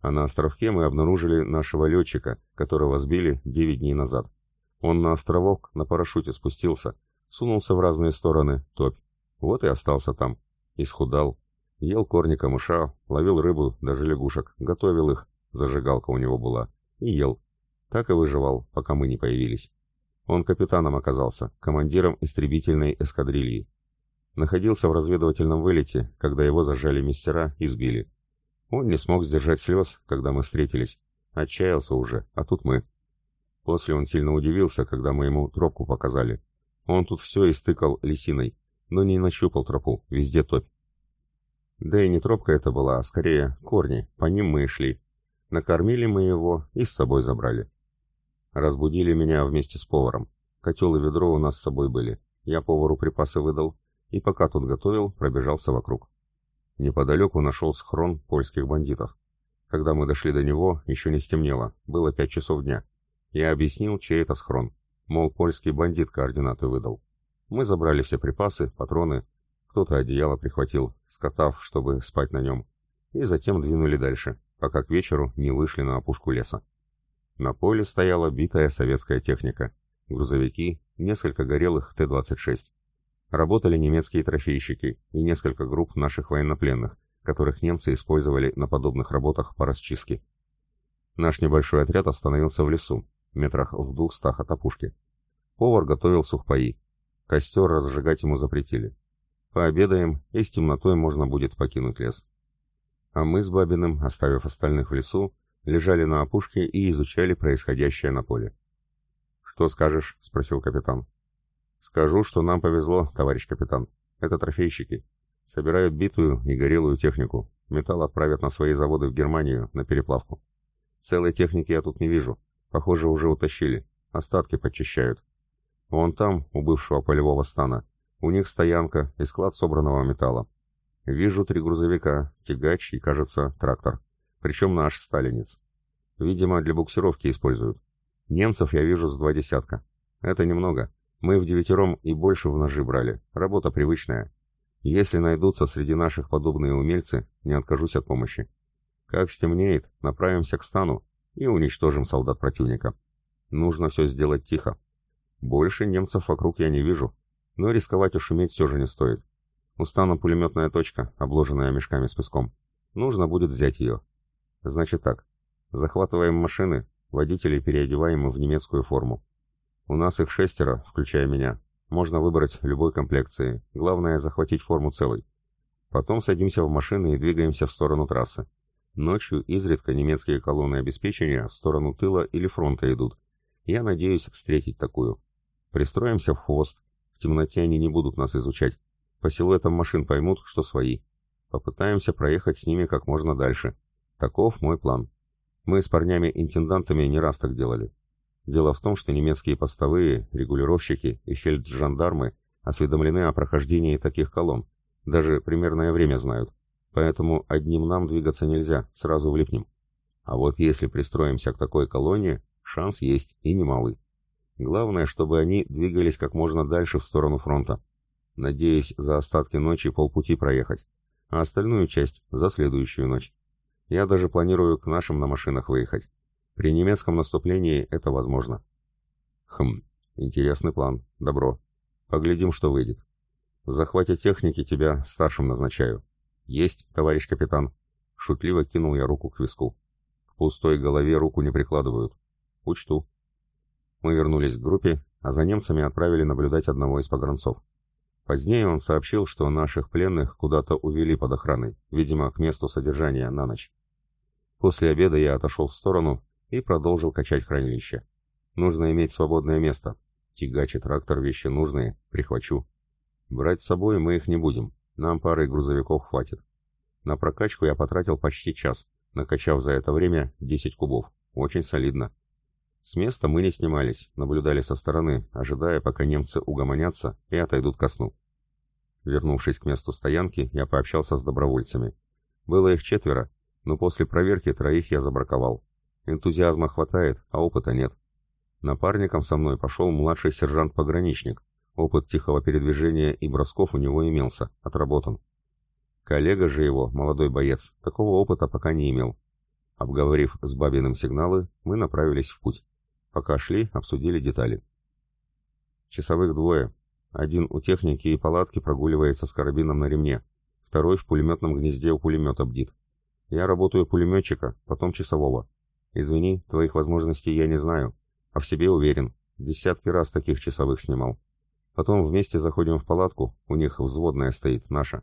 А на островке мы обнаружили нашего летчика, которого сбили 9 дней назад. Он на островок на парашюте спустился, сунулся в разные стороны, топь. Вот и остался там. Исхудал. Ел корни камыша, ловил рыбу, даже лягушек, готовил их, зажигалка у него была, и ел. Так и выживал, пока мы не появились. Он капитаном оказался, командиром истребительной эскадрильи. Находился в разведывательном вылете, когда его зажали мистера и сбили. Он не смог сдержать слез, когда мы встретились. Отчаялся уже, а тут мы. После он сильно удивился, когда мы ему тропку показали. Он тут все истыкал лисиной, но не нащупал тропу, везде топь. Да и не тропка это была, а скорее корни, по ним мы и шли. Накормили мы его и с собой забрали. Разбудили меня вместе с поваром. Котел и ведро у нас с собой были. Я повару припасы выдал, и пока тот готовил, пробежался вокруг. Неподалеку нашел схрон польских бандитов. Когда мы дошли до него, еще не стемнело, было пять часов дня. Я объяснил, чей это схрон. Мол, польский бандит координаты выдал. Мы забрали все припасы, патроны, кто-то одеяло прихватил, скотав, чтобы спать на нем, и затем двинули дальше, пока к вечеру не вышли на опушку леса. На поле стояла битая советская техника, грузовики, несколько горелых Т-26. Работали немецкие трофейщики и несколько групп наших военнопленных, которых немцы использовали на подобных работах по расчистке. Наш небольшой отряд остановился в лесу, метрах в двухстах от опушки. Повар готовил сухпаи. Костер разжигать ему запретили. Пообедаем, и с темнотой можно будет покинуть лес. А мы с Бабиным, оставив остальных в лесу, лежали на опушке и изучали происходящее на поле. «Что скажешь?» — спросил капитан. Скажу, что нам повезло, товарищ капитан. Это трофейщики. Собирают битую и горелую технику. Металл отправят на свои заводы в Германию, на переплавку. Целой техники я тут не вижу. Похоже, уже утащили. Остатки подчищают. Вон там, у бывшего полевого стана, у них стоянка и склад собранного металла. Вижу три грузовика, тягач и, кажется, трактор. Причем наш сталинец. Видимо, для буксировки используют. Немцев я вижу с два десятка. Это немного. Мы в девятером и больше в ножи брали. Работа привычная. Если найдутся среди наших подобные умельцы, не откажусь от помощи. Как стемнеет, направимся к стану и уничтожим солдат противника. Нужно все сделать тихо. Больше немцев вокруг я не вижу, но рисковать и шуметь все же не стоит. У стана пулеметная точка, обложенная мешками с песком. Нужно будет взять ее. Значит так. Захватываем машины, водителей переодеваем в немецкую форму. У нас их шестеро, включая меня. Можно выбрать любой комплекции. Главное захватить форму целой. Потом садимся в машины и двигаемся в сторону трассы. Ночью изредка немецкие колонны обеспечения в сторону тыла или фронта идут. Я надеюсь встретить такую. Пристроимся в хвост. В темноте они не будут нас изучать. По силуэтам машин поймут, что свои. Попытаемся проехать с ними как можно дальше. Таков мой план. Мы с парнями-интендантами не раз так делали. Дело в том, что немецкие постовые, регулировщики и фельджандармы осведомлены о прохождении таких колонн. Даже примерное время знают. Поэтому одним нам двигаться нельзя, сразу влипнем. А вот если пристроимся к такой колонне, шанс есть и немалый. Главное, чтобы они двигались как можно дальше в сторону фронта. Надеюсь, за остатки ночи полпути проехать, а остальную часть за следующую ночь. Я даже планирую к нашим на машинах выехать. При немецком наступлении это возможно. Хм, интересный план. Добро. Поглядим, что выйдет. В захвате техники тебя старшим назначаю. «Есть, товарищ капитан!» Шутливо кинул я руку к виску. К пустой голове руку не прикладывают. «Учту». Мы вернулись к группе, а за немцами отправили наблюдать одного из погранцов. Позднее он сообщил, что наших пленных куда-то увели под охраной, видимо, к месту содержания на ночь. После обеда я отошел в сторону и продолжил качать хранилище. Нужно иметь свободное место. Тягач и трактор вещи нужные, прихвачу. Брать с собой мы их не будем, нам пары грузовиков хватит. На прокачку я потратил почти час, накачав за это время 10 кубов. Очень солидно. С места мы не снимались, наблюдали со стороны, ожидая, пока немцы угомонятся и отойдут ко сну. Вернувшись к месту стоянки, я пообщался с добровольцами. Было их четверо, но после проверки троих я забраковал. Энтузиазма хватает, а опыта нет. Напарником со мной пошел младший сержант-пограничник, Опыт тихого передвижения и бросков у него имелся, отработан. Коллега же его, молодой боец, такого опыта пока не имел. Обговорив с Бабиным сигналы, мы направились в путь. Пока шли, обсудили детали. Часовых двое. Один у техники и палатки прогуливается с карабином на ремне, второй в пулеметном гнезде у пулемета бдит. Я работаю пулеметчика, потом часового. Извини, твоих возможностей я не знаю, а в себе уверен. Десятки раз таких часовых снимал. Потом вместе заходим в палатку, у них взводная стоит, наша.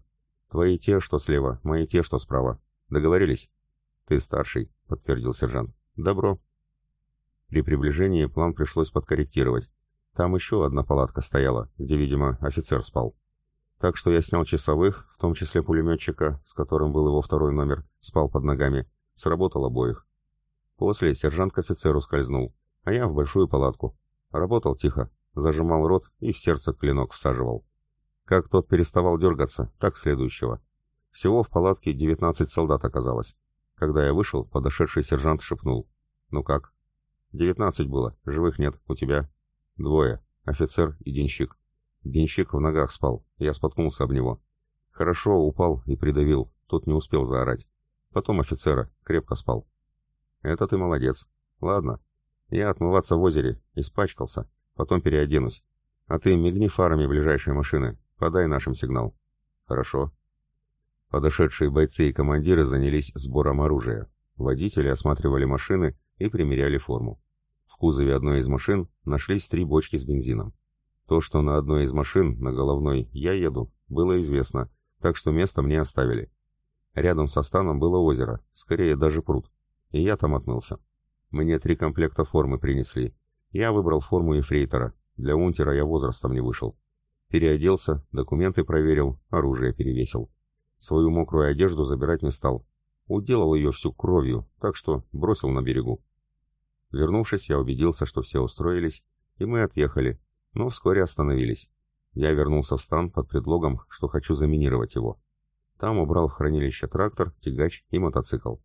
Твои те, что слева, мои те, что справа. Договорились? Ты старший, подтвердил сержант. Добро. При приближении план пришлось подкорректировать. Там еще одна палатка стояла, где, видимо, офицер спал. Так что я снял часовых, в том числе пулеметчика, с которым был его второй номер, спал под ногами. Сработал обоих. После сержант к офицеру скользнул, а я в большую палатку. Работал тихо, зажимал рот и в сердце клинок всаживал. Как тот переставал дергаться, так следующего. Всего в палатке 19 солдат оказалось. Когда я вышел, подошедший сержант шепнул. «Ну как?» «Девятнадцать было, живых нет, у тебя?» «Двое, офицер и денщик». Денщик в ногах спал, я споткнулся об него. Хорошо, упал и придавил, тот не успел заорать. Потом офицера, крепко спал. «Это ты молодец. Ладно, я отмываться в озере, испачкался, Потом переоденусь. А ты мигни фарами ближайшей машины. Подай нашим сигнал. Хорошо. Подошедшие бойцы и командиры занялись сбором оружия. Водители осматривали машины и примеряли форму. В кузове одной из машин нашлись три бочки с бензином. То, что на одной из машин, на головной, я еду, было известно, так что место мне оставили. Рядом со станом было озеро, скорее даже пруд, и я там отмылся. Мне три комплекта формы принесли, я выбрал форму ефрейтора. Для унтера я возрастом не вышел. Переоделся, документы проверил, оружие перевесил. Свою мокрую одежду забирать не стал. Уделал ее всю кровью, так что бросил на берегу. Вернувшись, я убедился, что все устроились, и мы отъехали, но вскоре остановились. Я вернулся в стан под предлогом, что хочу заминировать его. Там убрал в хранилище трактор, тягач и мотоцикл.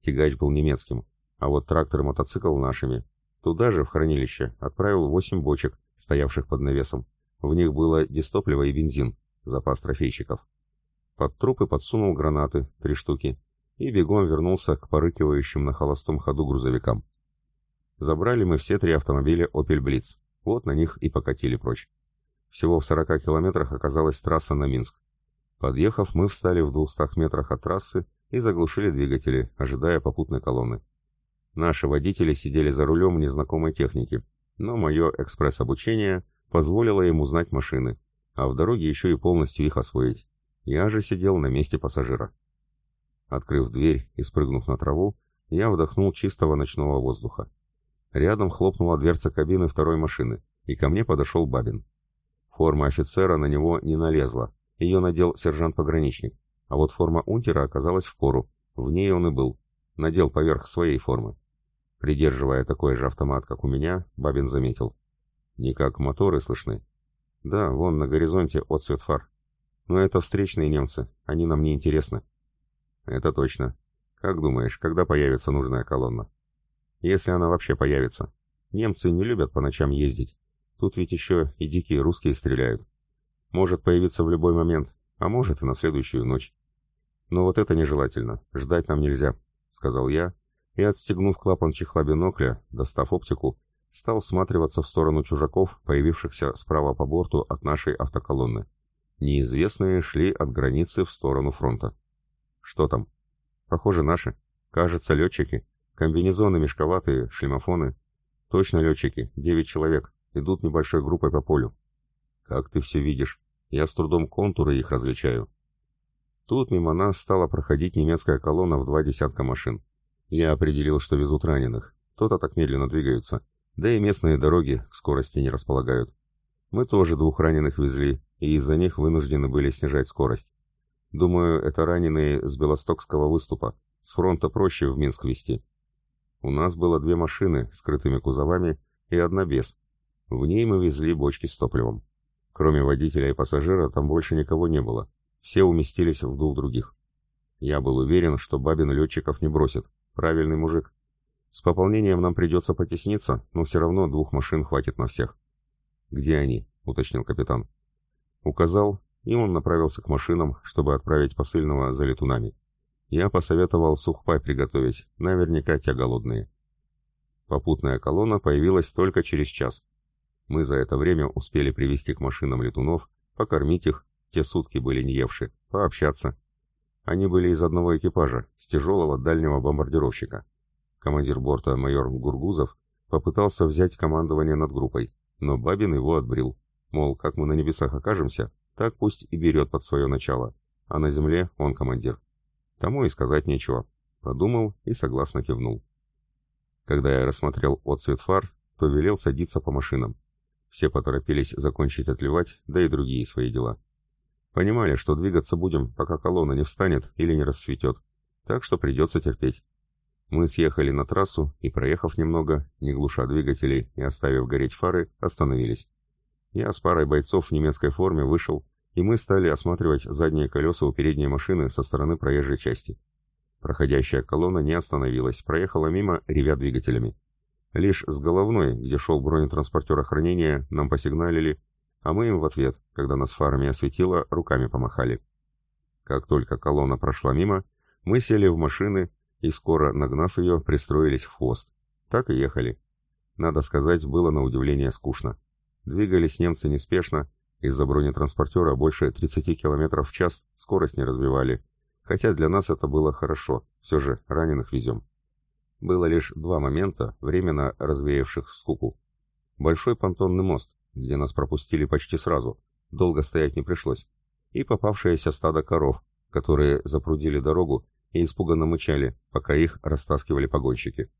Тягач был немецким, а вот трактор и мотоцикл нашими. Туда же, в хранилище, отправил восемь бочек, стоявших под навесом. В них было дистопливо и бензин, запас трофейщиков. Под трупы подсунул гранаты, три штуки, и бегом вернулся к порыкивающим на холостом ходу грузовикам. Забрали мы все три автомобиля Opel Blitz. Вот на них и покатили прочь. Всего в 40 километрах оказалась трасса на Минск. Подъехав, мы встали в 200 метрах от трассы и заглушили двигатели, ожидая попутной колонны. Наши водители сидели за рулем незнакомой техники, но мое экспресс-обучение позволило им узнать машины, а в дороге еще и полностью их освоить. Я же сидел на месте пассажира. Открыв дверь и спрыгнув на траву, я вдохнул чистого ночного воздуха. Рядом хлопнула дверца кабины второй машины, и ко мне подошел Бабин. Форма офицера на него не налезла, ее надел сержант-пограничник, а вот форма унтера оказалась в пору, в ней он и был, надел поверх своей формы. Придерживая такой же автомат, как у меня, Бабин заметил. Никак моторы слышны. Да, вон на горизонте отсвет фар. Но это встречные немцы, они нам не интересны. Это точно. Как думаешь, когда появится нужная колонна? Если она вообще появится. Немцы не любят по ночам ездить. Тут ведь еще и дикие русские стреляют. Может появиться в любой момент, а может и на следующую ночь. Но вот это нежелательно, ждать нам нельзя, сказал я, и, отстегнув клапан чехла бинокля, достав оптику, стал всматриваться в сторону чужаков, появившихся справа по борту от нашей автоколонны. Неизвестные шли от границы в сторону фронта. Что там? Похоже, наши. Кажется, летчики. Комбинезоны мешковатые, шлемофоны. Точно летчики, девять человек. Идут небольшой группой по полю. Как ты все видишь? Я с трудом контуры их различаю. Тут мимо нас стала проходить немецкая колонна в два десятка машин. Я определил, что везут раненых. То-то так медленно двигаются. Да и местные дороги к скорости не располагают. Мы тоже двух раненых везли, и из-за них вынуждены были снижать скорость. Думаю, это раненые с Белостокского выступа. С фронта проще в Минск везти. У нас было две машины с скрытыми кузовами и одна без. В ней мы везли бочки с топливом. Кроме водителя и пассажира там больше никого не было. Все уместились в двух других. Я был уверен, что Бабин летчиков не бросит. Правильный мужик. С пополнением нам придется потесниться, но все равно двух машин хватит на всех. «Где они?» — уточнил капитан. Указал, и он направился к машинам, чтобы отправить посыльного за летунами. Я посоветовал сухпай приготовить, наверняка те голодные. Попутная колонна появилась только через час. Мы за это время успели привести к машинам летунов, покормить их, те сутки были не евши, пообщаться. Они были из одного экипажа, с тяжелого дальнего бомбардировщика. Командир борта майор Гургузов попытался взять командование над группой, но Бабин его отбрил. Мол, как мы на небесах окажемся, так пусть и берет под свое начало, а на земле он командир. Тому и сказать нечего. Подумал и согласно кивнул. Когда я рассмотрел отцвет фар, то велел садиться по машинам. Все поторопились закончить отливать, да и другие свои дела. Понимали, что двигаться будем, пока колонна не встанет или не расцветет, так что придется терпеть. Мы съехали на трассу и, проехав немного, не глуша двигателей и оставив гореть фары, остановились. Я с парой бойцов в немецкой форме вышел и мы стали осматривать задние колеса у передней машины со стороны проезжей части. Проходящая колонна не остановилась, проехала мимо, ревя двигателями. Лишь с головной, где шел бронетранспортер охранения, нам посигналили, а мы им в ответ, когда нас фарами осветило, руками помахали. Как только колонна прошла мимо, мы сели в машины и, скоро нагнав ее, пристроились в хвост. Так и ехали. Надо сказать, было на удивление скучно. Двигались немцы неспешно, из-за бронетранспортера больше 30 км в час скорость не развивали, хотя для нас это было хорошо, все же раненых везем. Было лишь два момента, временно развеявших скуку. Большой понтонный мост, где нас пропустили почти сразу, долго стоять не пришлось, и попавшееся стадо коров, которые запрудили дорогу и испуганно мычали, пока их растаскивали погонщики.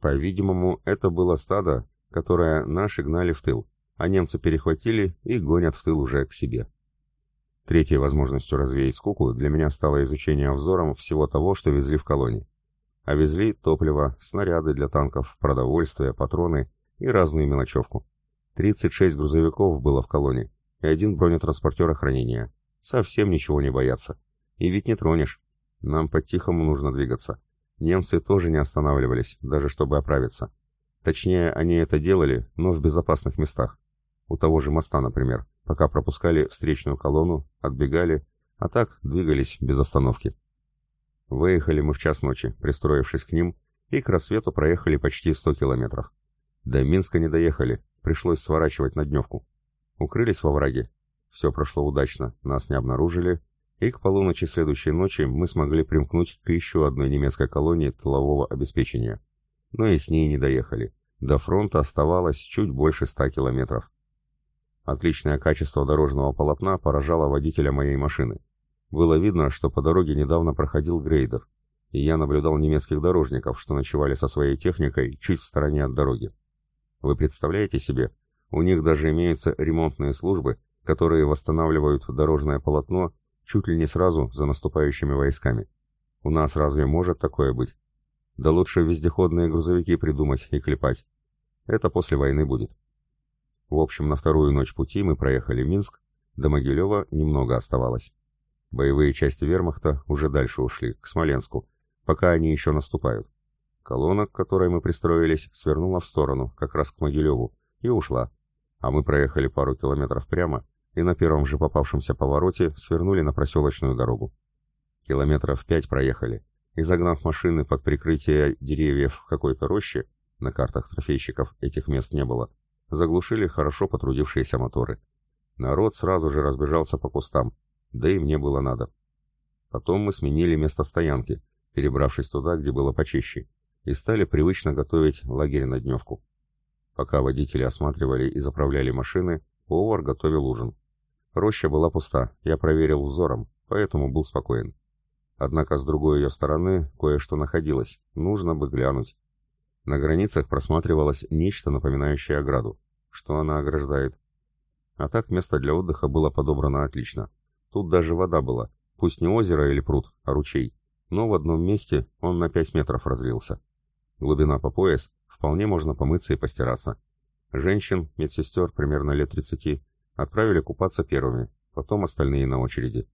По-видимому, это было стадо, которое наши гнали в тыл, а немцы перехватили и гонят в тыл уже к себе. Третьей возможностью развеять скуку для меня стало изучение взором всего того, что везли в колонии. А везли топливо, снаряды для танков, продовольствие, патроны и разную мелочевку. 36 грузовиков было в колонии и один бронетранспортер охранения. Совсем ничего не боятся. И ведь не тронешь. Нам по-тихому нужно двигаться. Немцы тоже не останавливались, даже чтобы оправиться. Точнее, они это делали, но в безопасных местах. У того же моста, например, пока пропускали встречную колонну, отбегали, а так двигались без остановки. Выехали мы в час ночи, пристроившись к ним, и к рассвету проехали почти 100 километров. До Минска не доехали, пришлось сворачивать на дневку. Укрылись во враге. Все прошло удачно, нас не обнаружили, и к полуночи следующей ночи мы смогли примкнуть к еще одной немецкой колонии тылового обеспечения. Но и с ней не доехали. До фронта оставалось чуть больше ста километров. Отличное качество дорожного полотна поражало водителя моей машины. Было видно, что по дороге недавно проходил грейдер, и я наблюдал немецких дорожников, что ночевали со своей техникой чуть в стороне от дороги. Вы представляете себе, у них даже имеются ремонтные службы, которые восстанавливают дорожное полотно чуть ли не сразу за наступающими войсками. У нас разве может такое быть? Да лучше вездеходные грузовики придумать и клепать. Это после войны будет. В общем, на вторую ночь пути мы проехали Минск, до Могилева немного оставалось. Боевые части вермахта уже дальше ушли, к Смоленску, пока они еще наступают. Колонна, к которой мы пристроились, свернула в сторону, как раз к Могилеву, и ушла. А мы проехали пару километров прямо и на первом же попавшемся повороте свернули на проселочную дорогу. Километров пять проехали, и загнав машины под прикрытие деревьев в какой-то роще, на картах трофейщиков этих мест не было, заглушили хорошо потрудившиеся моторы. Народ сразу же разбежался по кустам, да и мне было надо. Потом мы сменили место стоянки, перебравшись туда, где было почище, и стали привычно готовить лагерь на дневку. Пока водители осматривали и заправляли машины, повар готовил ужин. Роща была пуста, я проверил взором, поэтому был спокоен. Однако с другой ее стороны кое-что находилось, нужно бы глянуть. На границах просматривалось нечто напоминающее ограду. Что она ограждает? А так место для отдыха было подобрано отлично. Тут даже вода была, пусть не озеро или пруд, а ручей, но в одном месте он на 5 метров разлился. Глубина по пояс, вполне можно помыться и постираться. Женщин, медсестер примерно лет 30, Отправили купаться первыми, потом остальные на очереди.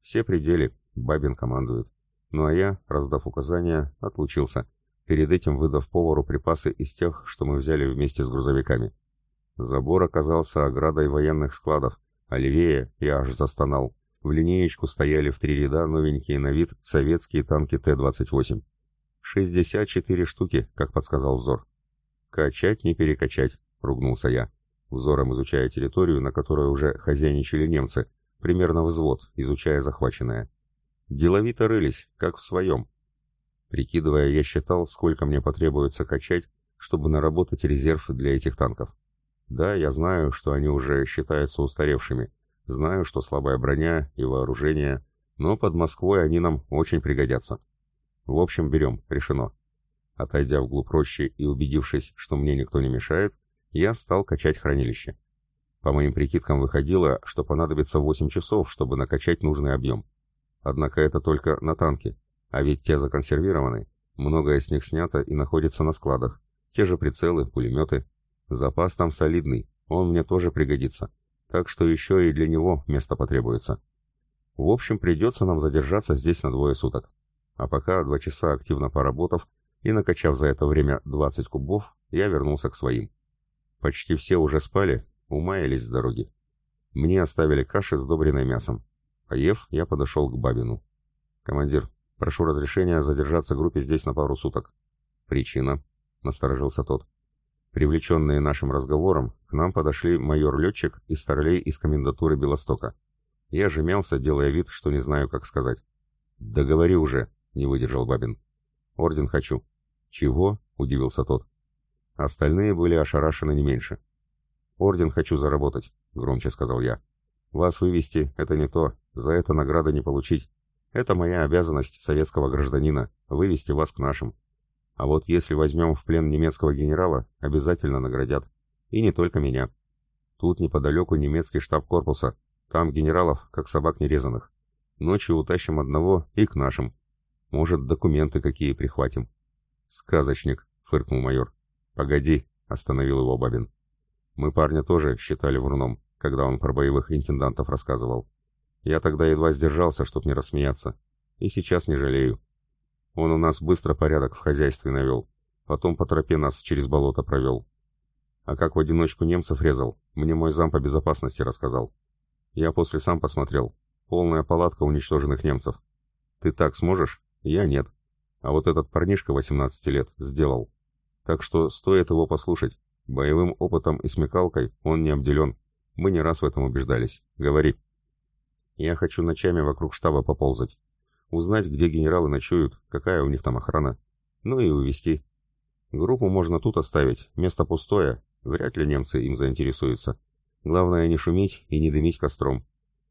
Все пределы, Бабин командует. Ну а я, раздав указания, отлучился, перед этим выдав повару припасы из тех, что мы взяли вместе с грузовиками. Забор оказался оградой военных складов, а левее я аж застонал. В линеечку стояли в три ряда новенькие на вид советские танки Т-28. 64 штуки, как подсказал взор. «Качать не перекачать», — ругнулся я взором изучая территорию, на которой уже хозяйничали немцы, примерно взвод, изучая захваченное. Деловито рылись, как в своем. Прикидывая, я считал, сколько мне потребуется качать, чтобы наработать резерв для этих танков. Да, я знаю, что они уже считаются устаревшими, знаю, что слабая броня и вооружение, но под Москвой они нам очень пригодятся. В общем, берем, решено. Отойдя вглубь рощи и убедившись, что мне никто не мешает, я стал качать хранилище. По моим прикидкам выходило, что понадобится 8 часов, чтобы накачать нужный объем. Однако это только на танке, а ведь те законсервированы, многое с них снято и находится на складах, те же прицелы, пулеметы. Запас там солидный, он мне тоже пригодится, так что еще и для него место потребуется. В общем, придется нам задержаться здесь на двое суток. А пока, два часа активно поработав и накачав за это время 20 кубов, я вернулся к своим. Почти все уже спали, умаялись с дороги. Мне оставили каши, сдобренной мясом. Поев, я подошел к Бабину. «Командир, прошу разрешения задержаться группе здесь на пару суток». «Причина?» — насторожился тот. Привлеченные нашим разговором, к нам подошли майор-летчик и старлей из комендатуры Белостока. Я же мялся, делая вид, что не знаю, как сказать. «Да говори уже», — не выдержал Бабин. «Орден хочу». «Чего?» — удивился тот. Остальные были ошарашены не меньше. «Орден хочу заработать», — громче сказал я. «Вас вывести — это не то, за это награды не получить. Это моя обязанность советского гражданина — вывести вас к нашим. А вот если возьмем в плен немецкого генерала, обязательно наградят. И не только меня. Тут неподалеку немецкий штаб корпуса. Там генералов, как собак нерезанных. Ночью утащим одного и к нашим. Может, документы какие прихватим. Сказочник, фыркнул майор. Погоди, остановил его Бабин. Мы парня тоже считали вруном, когда он про боевых интендантов рассказывал. Я тогда едва сдержался, чтоб не рассмеяться. И сейчас не жалею. Он у нас быстро порядок в хозяйстве навел. Потом по тропе нас через болото провел. А как в одиночку немцев резал, мне мой зам по безопасности рассказал. Я после сам посмотрел. Полная палатка уничтоженных немцев. Ты так сможешь? Я нет. А вот этот парнишка 18 лет сделал. Так что стоит его послушать. Боевым опытом и смекалкой он не обделен. Мы не раз в этом убеждались. Говори. Я хочу ночами вокруг штаба поползать. Узнать, где генералы ночуют, какая у них там охрана. Ну и увести. Группу можно тут оставить, место пустое, вряд ли немцы им заинтересуются. Главное не шуметь и не дымить костром.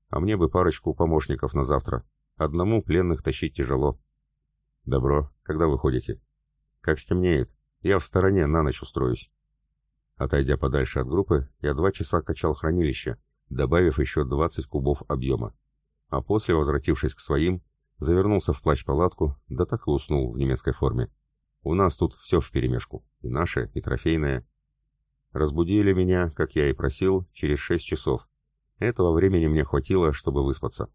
А мне бы парочку помощников на завтра. Одному пленных тащить тяжело. Добро. Когда выходите? Как стемнеет. Я в стороне на ночь устроюсь. Отойдя подальше от группы, я два часа качал хранилище, добавив еще 20 кубов объема. А после, возвратившись к своим, завернулся в плащ-палатку, да так и уснул в немецкой форме. У нас тут все вперемешку, и наше, и трофейное. Разбудили меня, как я и просил, через шесть часов. Этого времени мне хватило, чтобы выспаться.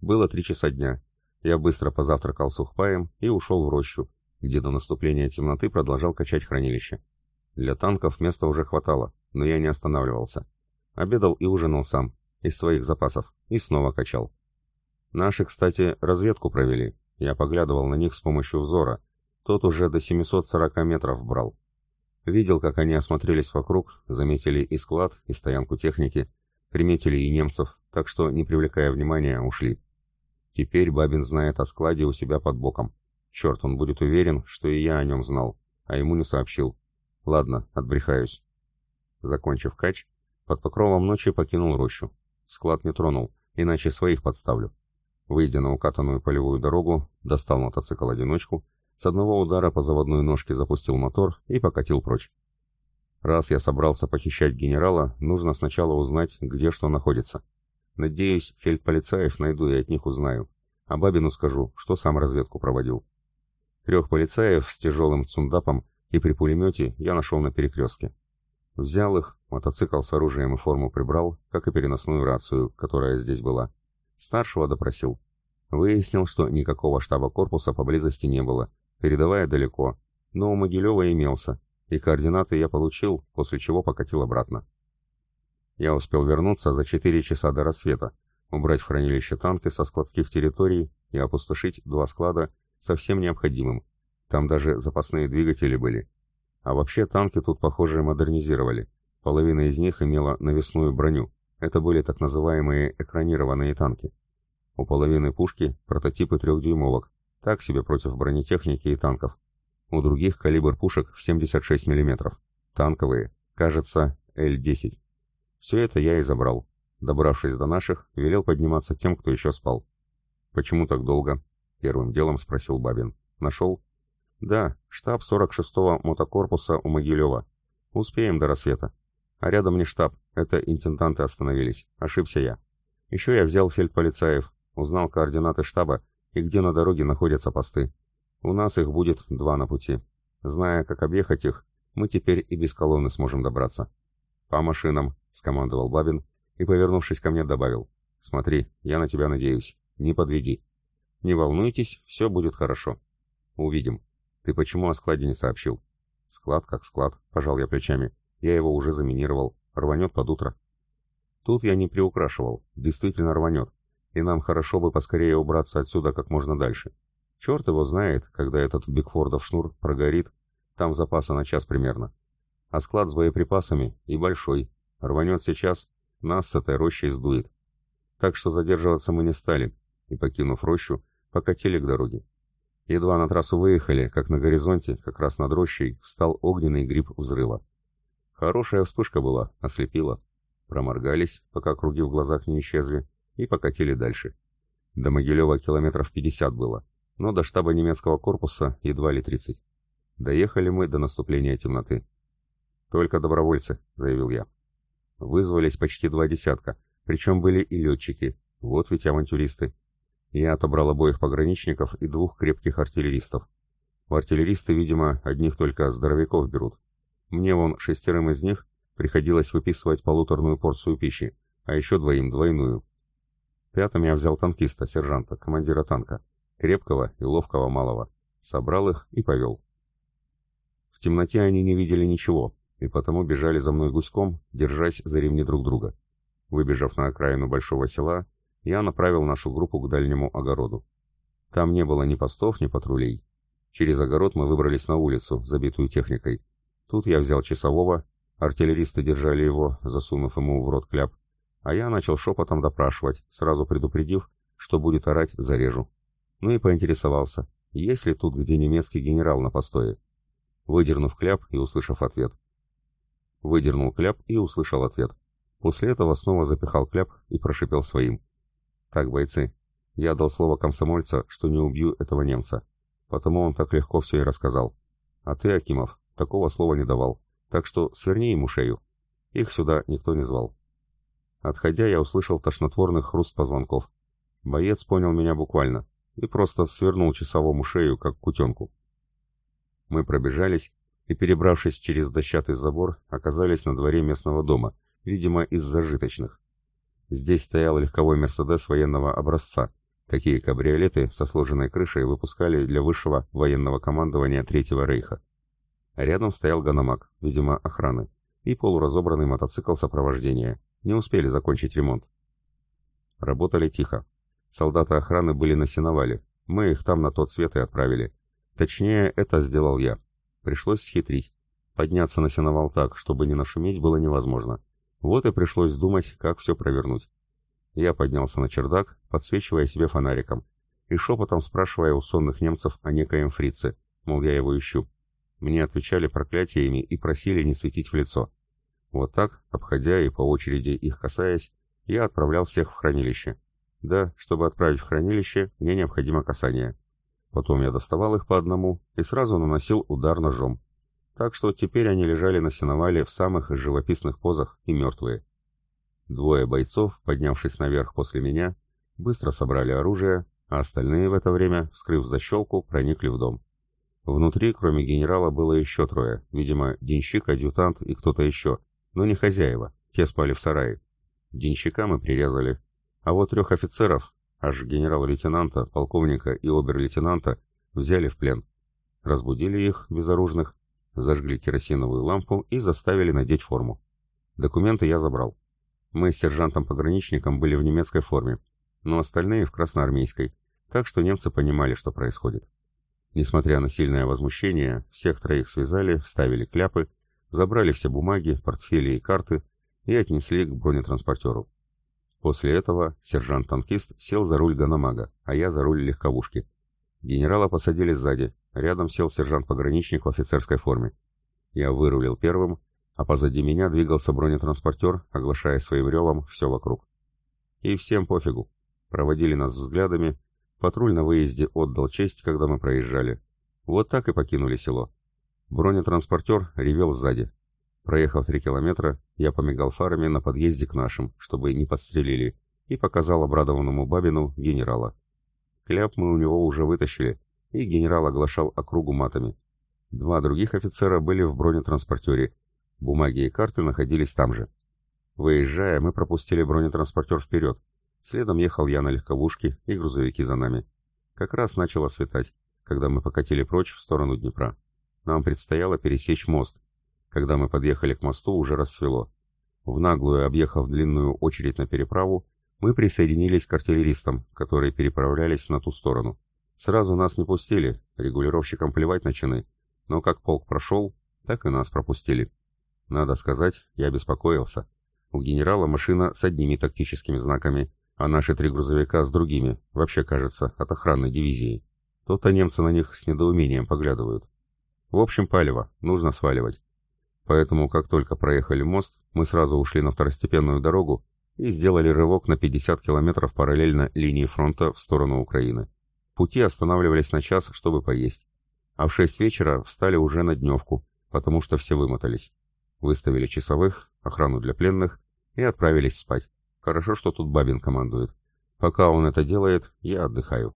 Было три часа дня. Я быстро позавтракал сухпаем и ушел в рощу, где до наступления темноты продолжал качать хранилище. Для танков места уже хватало, но я не останавливался. Обедал и ужинал сам, из своих запасов, и снова качал. Наши, кстати, разведку провели. Я поглядывал на них с помощью взора, тот уже до 740 метров брал. Видел, как они осмотрелись вокруг, заметили и склад, и стоянку техники, приметили и немцев, так что, не привлекая внимания, ушли. Теперь Бабин знает о складе у себя под боком. Черт, он будет уверен, что и я о нем знал, а ему не сообщил. Ладно, отбрехаюсь. Закончив кач, под покровом ночи покинул рощу. Склад не тронул, иначе своих подставлю. Выйдя на укатанную полевую дорогу, достал мотоцикл-одиночку с одного удара по заводной ножке запустил мотор и покатил прочь. Раз я собрался похищать генерала, нужно сначала узнать, где что находится. Надеюсь, фельдполицаев найду и от них узнаю. А Бабину скажу, что сам разведку проводил. Трех полицаев с тяжелым цундапом и при пулемете я нашел на перекрестке. Взял их, мотоцикл с оружием и форму прибрал, как и переносную рацию, которая здесь была. Старшего допросил. Выяснил, что никакого штаба корпуса поблизости не было, передавая далеко, но у Могилева имелся, и координаты я получил, после чего покатил обратно. Я успел вернуться за 4 часа до рассвета, убрать в хранилище танки со складских территорий и опустошить два склада со всем необходимым. Там даже запасные двигатели были. А вообще танки тут, похоже, модернизировали. Половина из них имела навесную броню. Это были так называемые экранированные танки. У половины пушки прототипы трехдюймовок, так себе против бронетехники и танков. У других калибр пушек в 76 мм. Танковые, кажется, Л-10. Все это я и забрал. Добравшись до наших, велел подниматься тем, кто еще спал. «Почему так долго?» — первым делом спросил Бабин. «Нашел?» «Да, штаб 46-го мотокорпуса у Могилева. Успеем до рассвета. А рядом не штаб, это интенданты остановились. Ошибся я. Еще я взял фельдполицаев, узнал координаты штаба и где на дороге находятся посты. У нас их будет два на пути. Зная, как объехать их, мы теперь и без колонны сможем добраться. «По машинам», — скомандовал Бабин и, повернувшись ко мне, добавил. «Смотри, я на тебя надеюсь. Не подведи. Не волнуйтесь, все будет хорошо. Увидим. Ты почему о складе не сообщил?» «Склад как склад», — пожал я плечами. «Я его уже заминировал. Рванет под утро». Тут я не приукрашивал. Действительно рванет и нам хорошо бы поскорее убраться отсюда как можно дальше. Черт его знает, когда этот Бигфордов шнур прогорит, там запаса на час примерно. А склад с боеприпасами и большой. Рванет сейчас, нас с этой рощей сдует. Так что задерживаться мы не стали, и, покинув рощу, покатили к дороге. Едва на трассу выехали, как на горизонте, как раз над рощей, встал огненный гриб взрыва. Хорошая вспышка была, ослепила. Проморгались, пока круги в глазах не исчезли, и покатили дальше. До Могилева километров 50 было, но до штаба немецкого корпуса едва ли 30. Доехали мы до наступления темноты. «Только добровольцы», — заявил я. Вызвались почти два десятка, Причем были и летчики. Вот ведь авантюристы. Я отобрал обоих пограничников и двух крепких артиллеристов. В артиллеристы, видимо, одних только здоровяков берут. Мне вон шестерым из них приходилось выписывать полуторную порцию пищи, а еще двоим двойную. Пятым я взял танкиста, сержанта, командира танка, крепкого и ловкого малого. Собрал их и повел. В темноте они не видели ничего, и потому бежали за мной гуськом, держась за ремни друг друга. Выбежав на окраину большого села, я направил нашу группу к дальнему огороду. Там не было ни постов, ни патрулей. Через огород мы выбрались на улицу, забитую техникой. Тут я взял часового, артиллеристы держали его, засунув ему в рот кляп, а я начал шепотом допрашивать, сразу предупредив, что будет орать, зарежу. Ну и поинтересовался, есть ли тут где немецкий генерал на постое. Выдернув кляп и услышав ответ. Выдернул кляп и услышал ответ. После этого снова запихал кляп и прошипел своим. «Так, бойцы, я дал слово комсомольца, что не убью этого немца. Потому он так легко все и рассказал. А ты, Акимов, такого слова не давал. Так что сверни ему шею. Их сюда никто не звал». Отходя, я услышал тошнотворный хруст позвонков. Боец понял меня буквально и просто свернул часовому шею, как кутенку. Мы пробежались и, перебравшись через дощатый забор, оказались на дворе местного дома, видимо, из зажиточных. Здесь стоял легковой «Мерседес» военного образца. Такие кабриолеты со сложенной крышей выпускали для высшего военного командования Третьего Рейха. Рядом стоял «Ханомаг», видимо, охраны, и полуразобранный мотоцикл сопровождения. Не успели закончить ремонт. Работали тихо. Солдаты охраны были на сеновале. Мы их там на тот свет и отправили. Точнее, это сделал я. Пришлось схитрить. Подняться на сеновал так, чтобы не нашуметь, было невозможно. Вот и пришлось думать, как все провернуть. Я поднялся на чердак, подсвечивая себе фонариком, и шепотом спрашивая у сонных немцев о некоем фрице, мол, я его ищу. Мне отвечали проклятиями и просили не светить в лицо. Вот так, обходя и по очереди их касаясь, я отправлял всех в хранилище. Да, чтобы отправить в хранилище, мне необходимо касание. Потом я доставал их по одному и сразу наносил удар ножом. Так что теперь они лежали на сеновале в самых живописных позах и мертвые. Двое бойцов, поднявшись наверх после меня, быстро собрали оружие, а остальные в это время, вскрыв защелку, проникли в дом. Внутри, кроме генерала, было еще трое, видимо, денщик, адъютант и кто-то еще, но не хозяева, те спали в сарае. Денщика мы прирезали, а вот трех офицеров, аж генерал-лейтенанта, полковника и обер-лейтенанта, взяли в плен. Разбудили их, безоружных, зажгли керосиновую лампу и заставили надеть форму. Документы я забрал. Мы с сержантом-пограничником были в немецкой форме, но остальные в красноармейской, так что немцы понимали, что происходит. Несмотря на сильное возмущение, всех троих связали, вставили кляпы, забрали все бумаги, портфели и карты и отнесли к бронетранспортеру. После этого сержант-танкист сел за руль Ганамага, а я за руль легковушки. Генерала посадили сзади, рядом сел сержант-пограничник в офицерской форме. Я вырулил первым, а позади меня двигался бронетранспортер, оглашая своим ревом все вокруг. И всем пофигу. Проводили нас взглядами, патруль на выезде отдал честь, когда мы проезжали. Вот так и покинули село. Бронетранспортер ревел сзади. Проехав три километра, я помигал фарами на подъезде к нашим, чтобы не подстрелили, и показал обрадованному Бабину генерала. Кляп мы у него уже вытащили, и генерал оглашал округу матами. Два других офицера были в бронетранспортере. Бумаги и карты находились там же. Выезжая, мы пропустили бронетранспортер вперед. Следом ехал я на легковушке и грузовики за нами. Как раз начало светать, когда мы покатили прочь в сторону Днепра. Нам предстояло пересечь мост, когда мы подъехали к мосту, уже рассвело. В наглую, объехав длинную очередь на переправу, мы присоединились к артиллеристам, которые переправлялись на ту сторону. Сразу нас не пустили, регулировщикам плевать на чины, но как полк прошел, так и нас пропустили. Надо сказать, я беспокоился. У генерала машина с одними тактическими знаками, а наши три грузовика с другими, вообще кажется, от охранной дивизии. То-то немцы на них с недоумением поглядывают. В общем, палево, нужно сваливать. Поэтому, как только проехали мост, мы сразу ушли на второстепенную дорогу и сделали рывок на 50 километров параллельно линии фронта в сторону Украины. Пути останавливались на час, чтобы поесть. А в 6 вечера встали уже на дневку, потому что все вымотались. Выставили часовых, охрану для пленных и отправились спать. Хорошо, что тут Бабин командует. Пока он это делает, я отдыхаю.